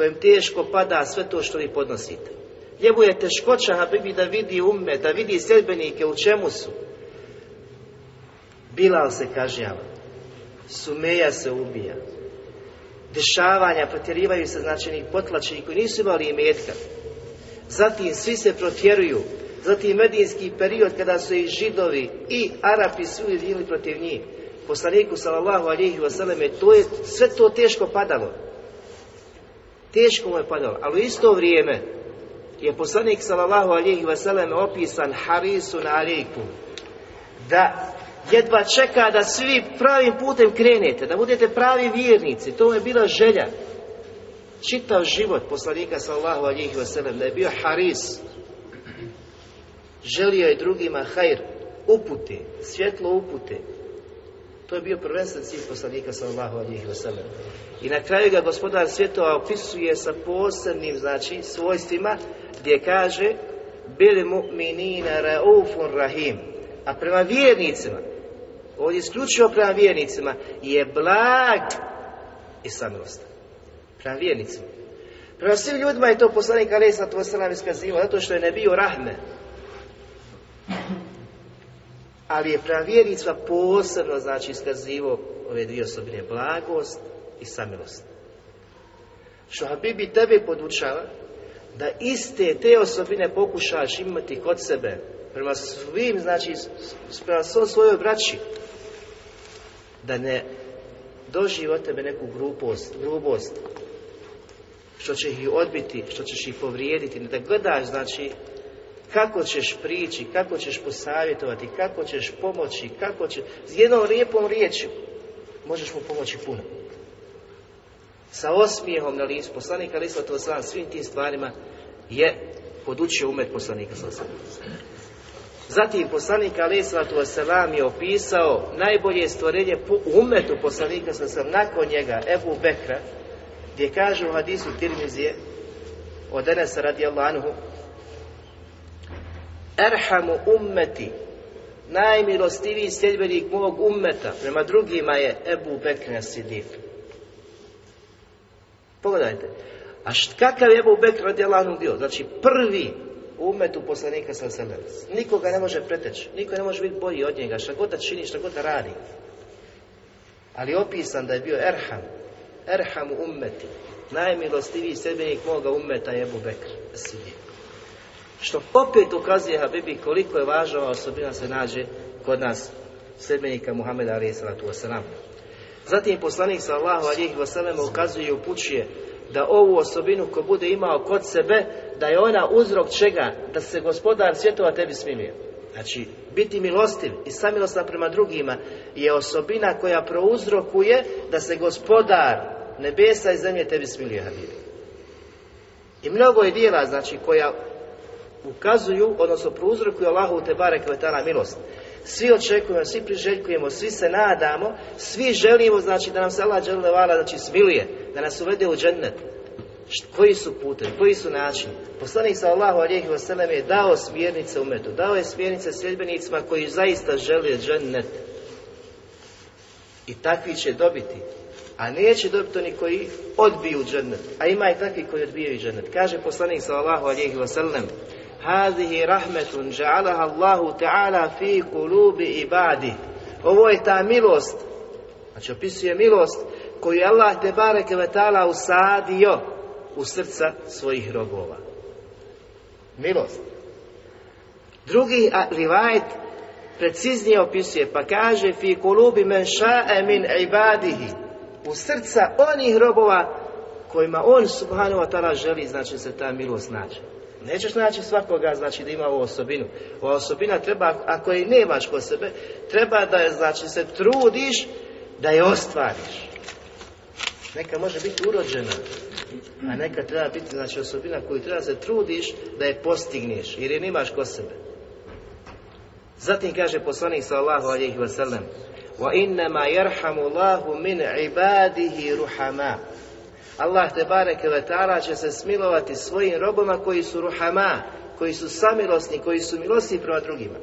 kojem teško pada sve to što vi podnosite. Njemu je teškoća Habibi da vidi umme, da vidi sljedbenike u čemu su. Bilal se kažnjava. Sumeja se ubija. Dešavanja protjerivaju se značajnih potlačenih koji nisu imali imetka. Zatim svi se protjeruju. Zatim medijski period kada su i židovi i Arapi svi ujedinili protiv njih. Poslaniku sallallahu alihi wasallam to je sve to teško padalo. Teško mu je padalo, ali u isto vrijeme je poslanik sallallahu alihi wasallam opisan harisun alikum da jedva čeka da svi pravim putem krenete, da budete pravi vjernici, to mu je bila želja. Čitav život poslanika sallallahu alihi wasallam da je bio haris, želio je drugima hajr, upute, svjetlo upute, to je bio prvenstven cilj poslanika sallallahu alihi wasallam. I na kraju ga gospodar svjetova opisuje sa posebnim znači svojstvima gdje kaže bili mu'minina raufun rahim. A prema vjernicima, ovdje isključivo prema vjernicima, je blag i samilostan. Prema vjernicima. Prema svim ljudima je to poslanik alaih sallatu wasallam iskazivao, zato što je ne bio rahme ali je prema vjernicima posebno znači iskazivo ove dvije osobine, blagost i samilost. Što Habibi tebe podučava da iste te osobine pokušaš imati kod sebe prema svim, znači prema svom svojoj braći da ne doživi od tebe neku grubost, grubost što će ih odbiti, što ćeš ih povrijediti, da gledaš, znači, kako ćeš prići, kako ćeš posavjetovati, kako ćeš pomoći, kako će... S jednom lijepom riječju možeš mu pomoći puno. Sa osmijehom na listu, poslanika Lisla to sam svim tim stvarima je podučio umet poslanika Zatim poslanik Ali to selam je opisao najbolje stvorenje umetu poslanika sam nakon njega Ebu Bekra gdje kaže u hadisu Tirmizije od Enesa radijallahu anhu Erhamu ummeti, najmilostiviji sljedbenik mog ummeta prema drugima je Ebu Bekr Sidik. Pogledajte. A št, kakav je Ebu Bekr radijalanu bio? Znači prvi u umetu poslanika sa sebe. Nikoga ne može preteći, niko ne može biti bolji od njega, šta god da čini, šta god da radi. Ali opisan da je bio Erham, Erham ummeti, najmilostiviji sljedbenik moga ummeta je Ebu Bekr Sidik. Što opet ukazuje Habibi koliko je važna osobina se nađe kod nas sljedbenika Muhammeda alaih salatu wasalam. Zatim poslanik sallahu alihi wasalam ukazuje i upućuje da ovu osobinu ko bude imao kod sebe, da je ona uzrok čega? Da se gospodar svjetova tebi smiluje. Znači, biti milostiv i samilostan prema drugima je osobina koja prouzrokuje da se gospodar nebesa i zemlje tebi smiluje, Habibi. I mnogo je dijela, znači, koja ukazuju, odnosno prouzrokuju Allahu te barek milost. Svi očekujemo, svi priželjkujemo, svi se nadamo, svi želimo, znači da nam se Allah vala, znači smiluje, da nas uvede u džennet. Koji su putevi, koji su načini? Poslanik sa Allahu alijih wasallam je dao smjernice umetu, dao je smjernice sljedbenicima koji zaista žele džennet. I takvi će dobiti. A neće dobiti oni koji odbiju džennet. A ima i takvi koji odbijaju džennet. Kaže poslanik sallallahu alihi wasallam Hadihi rahmetun ja'alaha Allahu ta'ala fi kulubi ibadi. Ovo je ta milost. Znači opisuje milost koju je Allah te bareke ve ta'ala usadio u srca svojih robova. Milost. Drugi rivajet preciznije opisuje pa kaže fi kulubi men ša'e min ibadihi u srca onih robova kojima on subhanahu wa ta'ala želi znači se ta milost naći. Nećeš naći svakoga znači da ima ovu osobinu. Ova osobina treba, ako je nemaš kod sebe, treba da je, znači se trudiš da je ostvariš. Neka može biti urođena, a neka treba biti znači osobina koju treba se trudiš da je postigneš, jer je nemaš kod sebe. Zatim kaže poslanik ve sellem: "Wa innama yarhamu Allahu min ibadihi ruhama." Allah te bareke letala će se smilovati svojim robovima koji su ruhama, koji su samilosni, koji su milosni prema drugima.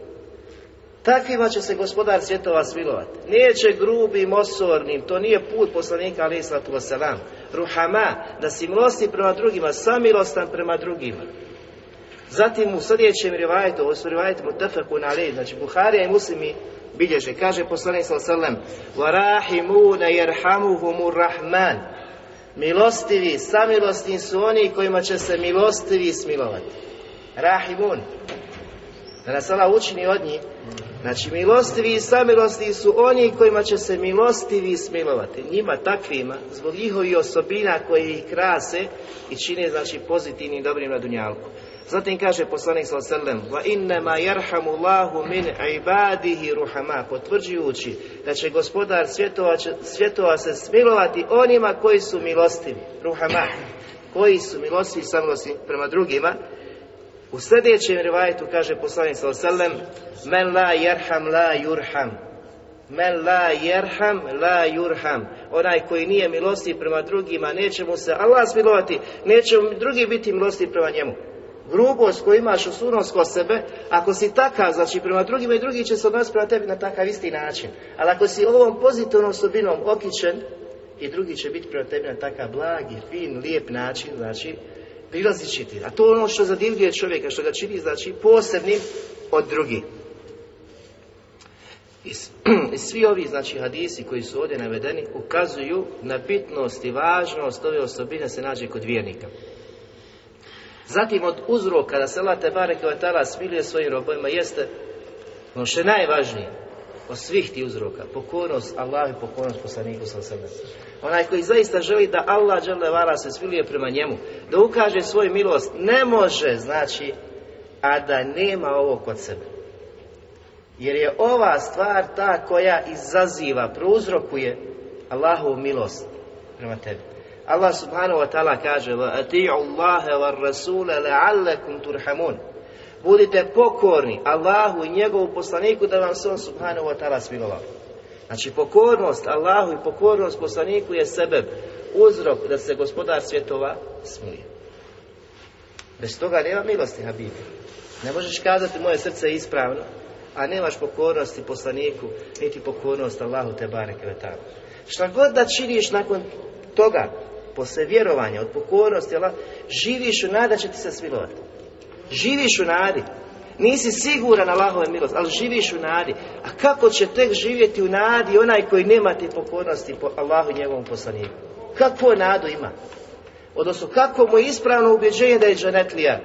Takvima će se gospodar svjetova smilovati. Neće grubim, osornim, to nije put poslanika alaih sallatu wasalam. Ruhama, da si milosni prema drugima, samilostan prema drugima. Zatim u sljedećem rivajtu, ovo su tefeku na alaih, znači Buharija i muslimi bilježe, kaže poslanik sallallahu alejhi ve sellem: "Wa. Milostivi, samilosni su oni kojima će se milostivi smilovati. Rahimun. Da nas Allah učini od njih. Znači, milostivi i samilosni su oni kojima će se milostivi smilovati. Njima takvima, zbog njihovih osobina koje ih krase i čine, znači, pozitivnim dobrim na dunjalku. Zatim kaže poslanik sallallahu wa innama yarhamu Allahu min ibadihi ruhama potvrđujući da će gospodar svjetova, svjetova se smilovati onima koji su milostivi ruhama koji su milostivi samilosni prema drugima. U sljedećem rivajetu kaže poslanik sallallahu men la yarham la yurham Men la jerham, la yurham. Onaj koji nije milosti prema drugima, neće mu se Allah smilovati, neće drugi biti milosti prema njemu grubost koju imaš osurnost kod sebe, ako si takav, znači prema drugima i drugi će se odnositi prema tebi na takav isti način. Ali ako si ovom pozitivnom osobinom okićen, i drugi će biti prema tebi na takav blagi, fin, lijep način, znači prilazit će ti. A to je ono što zadivljuje čovjeka, što ga čini, znači, posebnim od drugih. I svi ovi, znači, hadisi koji su ovdje navedeni, ukazuju na bitnost i važnost ove osobine se nađe kod vjernika. Zatim od uzroka da se Allah te bareke smiluje svojim robovima jeste ono što je najvažnije od svih tih uzroka, pokornost Allah i pokornost poslaniku sa sebe. Onaj koji zaista želi da Allah vara se smiluje prema njemu, da ukaže svoju milost, ne može, znači, a da nema ovo kod sebe. Jer je ova stvar ta koja izaziva, prouzrokuje Allahovu milost prema tebi. Allah subhanahu wa ta'ala kaže وَأَتِيعُ اللَّهَ وَالرَّسُولَ لَعَلَّكُمْ تُرْحَمُونَ Budite pokorni Allahu i njegovu poslaniku da vam se on subhanahu wa ta'ala smilovao. Znači pokornost Allahu i pokornost poslaniku je sebe uzrok da se gospodar svjetova smiluje. Bez toga nema milosti Habibi. Ne možeš kazati moje srce je ispravno, a nemaš pokornosti poslaniku, niti pokornost Allahu te bareke Šta god da činiš nakon toga, posle vjerovanja, od pokornosti, Allah, živiš u nadi da će ti se smilovati. Živiš u nadi. Nisi siguran Allahove milost, ali živiš u nadi. A kako će tek živjeti u nadi onaj koji nema te pokornosti po Allahu i njegovom poslaniku? Kakvu nadu ima? Odnosno, kako mu je ispravno ubjeđenje da je džanetlija?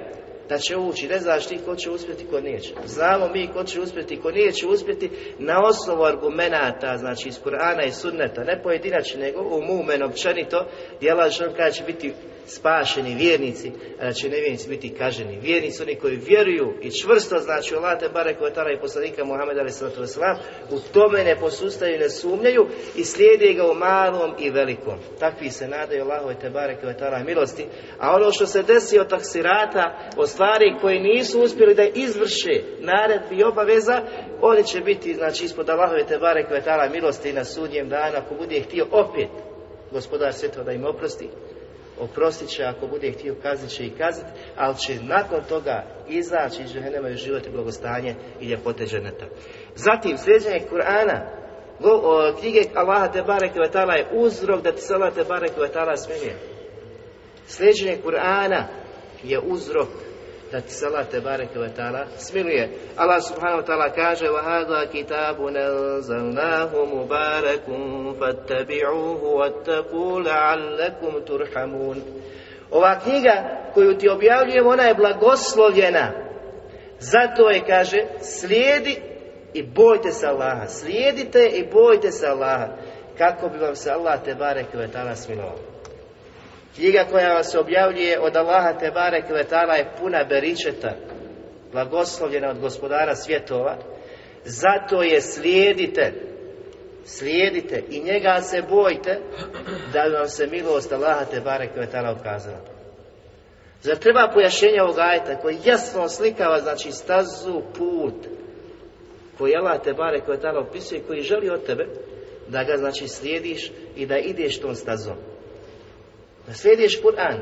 Da će ući, ne znaš ti ko će uspjeti, ko neće. Znamo mi ko će uspjeti, ko neće uspjeti na osnovu argumenata, znači iz Kur'ana i Sunneta, ne pojedinačni, nego u mumen općenito, djela želka će biti spašeni vjernici, a da će nevjernici biti kaženi. Vjernici oni koji vjeruju i čvrsto znači Allah te barek i poslanika Muhammeda ali u tome ne posustaju ne sumnjaju i slijede ga u malom i velikom. Takvi se nadaju Allahove te barek i milosti. A ono što se desi od taksirata, od stvari koji nisu uspjeli da izvrše naredbi i obaveza, oni će biti znači ispod Allahove te barek i milosti na sudnjem danu ako bude htio opet gospodar svjetova da im oprosti oprostit će ako bude htio kaznit će i kaznit, ali će nakon toga izaći iz džehennema i život i blagostanje i ljepote dženeta. Zatim, sljeđenje Kur'ana knjige Allaha te bareke je uzrok da se Allah te bareke smiluje. Sljeđenje Kur'ana je uzrok da ti Allah te bareke ve ta'ala smiluje. Allah subhanahu wa ta'ala kaže wa hadha kitabun anzalnahu mubarakun fattabi'uhu wattaqu la'allakum turhamun. Ova knjiga koju ti objavljujemo ona je blagoslovljena. Zato je kaže slijedi i bojte se Allaha. Slijedite i bojte se Allaha. Kako bi vam se Allah te ve ta'ala smilovao. Knjiga koja vas objavljuje od Allaha Tebare Kvetala je puna beričeta, blagoslovljena od gospodara svjetova, zato je slijedite, slijedite i njega se bojte da bi vam se milost Allaha Tebare Kvetala ukazala. Zar treba pojašnjenje ovog ajta koji jasno slikava, znači stazu, put, koji Allah Tebare Kvetala opisuje, koji želi od tebe da ga znači slijediš i da ideš tom stazom. Da slijediš Kur'an,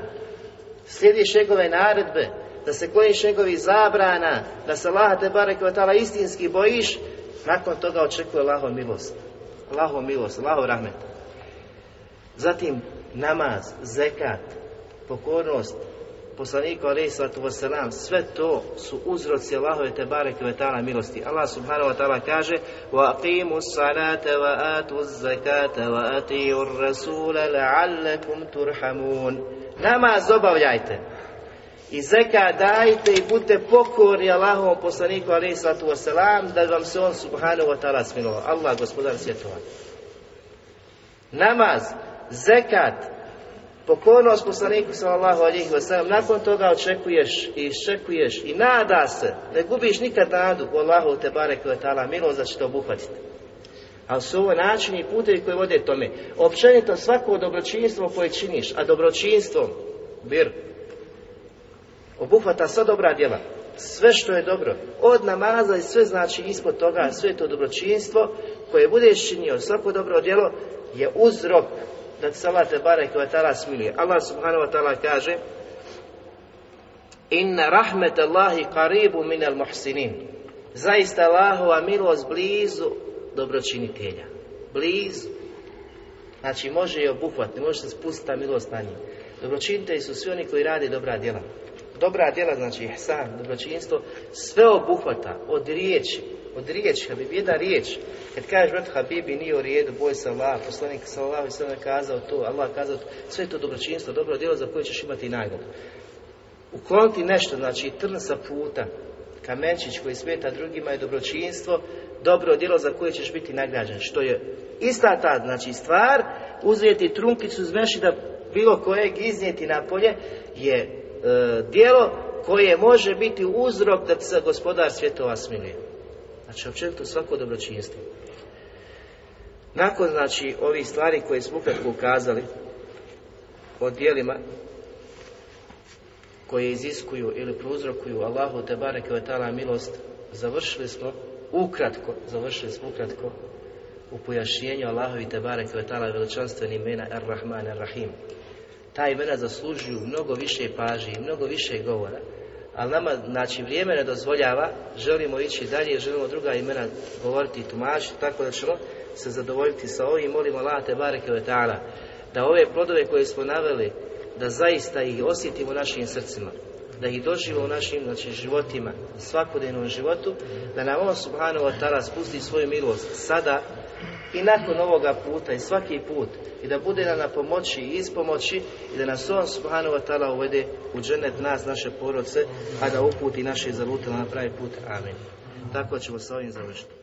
slijediš njegove naredbe, da se kojiš njegovih zabrana, da se Allah te barek istinski bojiš, nakon toga očekuje Allahov milost. Allahov milost, Allahov rahmet. Zatim namaz, zekat, pokornost, poslaniku alaihi sallatu wasalam, sve to su uzroci Allahove te ta'ala milosti. Allah subhanahu wa ta'ala kaže wa aqimu salata wa atu zakata wa atiju rasula la'allakum turhamun. Namaz obavljajte i zeka dajte i budite pokorni Allahovom poslaniku alaihi sallatu wasalam da vam se on subhanahu wa ta'ala smilovao. Allah gospodar svjetova. Namaz, zekat, pokornost poslaniku sallallahu alihi wasallam, nakon toga očekuješ i iščekuješ i nada se, ne gubiš nikad nadu u Allahu te barek ta'ala. Milost da će te obuhvatiti. Ali su ovo načini i putevi koji vode tome. Općenito svako dobročinstvo koje činiš, a dobročinstvo, bir, obuhvata sva dobra djela, sve što je dobro, od namaza i sve znači ispod toga, sve to dobročinstvo koje budeš činio, svako dobro djelo je uzrok da se Allah te barek wa ta'ala smiluje. Allah subhanahu wa ta'ala kaže Inna rahmet Allahi qaribu min al muhsinin. Zaista Allahova milost blizu dobročinitelja. Blizu. Znači može je obuhvatiti, može se spustiti ta milost na njih. Dobročinitelji su svi oni koji rade dobra djela. Dobra djela znači ihsan, dobročinstvo, sve obuhvata od riječi, od riječi, bi jedna riječ, kad kažeš brat Habibi nije u rijedu, boj se Allah, poslanik sallallahu i sallam kazao to, Allah kazao to, sve to dobročinstvo, dobro djelo za koje ćeš imati nagradu. Ukloniti nešto, znači trn sa puta, kamenčić koji smeta drugima je dobročinstvo, dobro djelo za koje ćeš biti nagrađen. Što je ista ta znači stvar, uzeti trunkicu zmeši da bilo kojeg iznijeti napolje je e, djelo koje može biti uzrok da se gospodar svjetova smiluje. Znači, općenito svako dobročinstvo. Nakon, znači, ovih stvari koje smo ukratko ukazali o dijelima koje iziskuju ili prouzrokuju Allahu te bareke ve milost, završili smo ukratko, završili smo ukratko u pojašnjenju Allahovi te bareke ve veličanstveni imena Ar-Rahman Ar-Rahim. Ta imena zaslužuju mnogo više pažnje i mnogo više govora ali nama, znači, vrijeme ne dozvoljava, želimo ići dalje, želimo druga imena govoriti i tumačiti, tako da ćemo se zadovoljiti sa ovim. Molimo Allah te bareke ta'ala da ove plodove koje smo naveli, da zaista ih osjetimo u našim srcima, da ih doživimo u našim znači, životima, svakodnevnom životu, da nam on subhanahu wa spusti svoju milost sada i nakon ovoga puta i svaki put i da bude nam na pomoći i ispomoći i da nas on subhanahu wa ta'ala uvede u dženet nas, naše porodce, a da uputi naše zalutele na pravi put. Amin. Tako ćemo sa ovim završiti.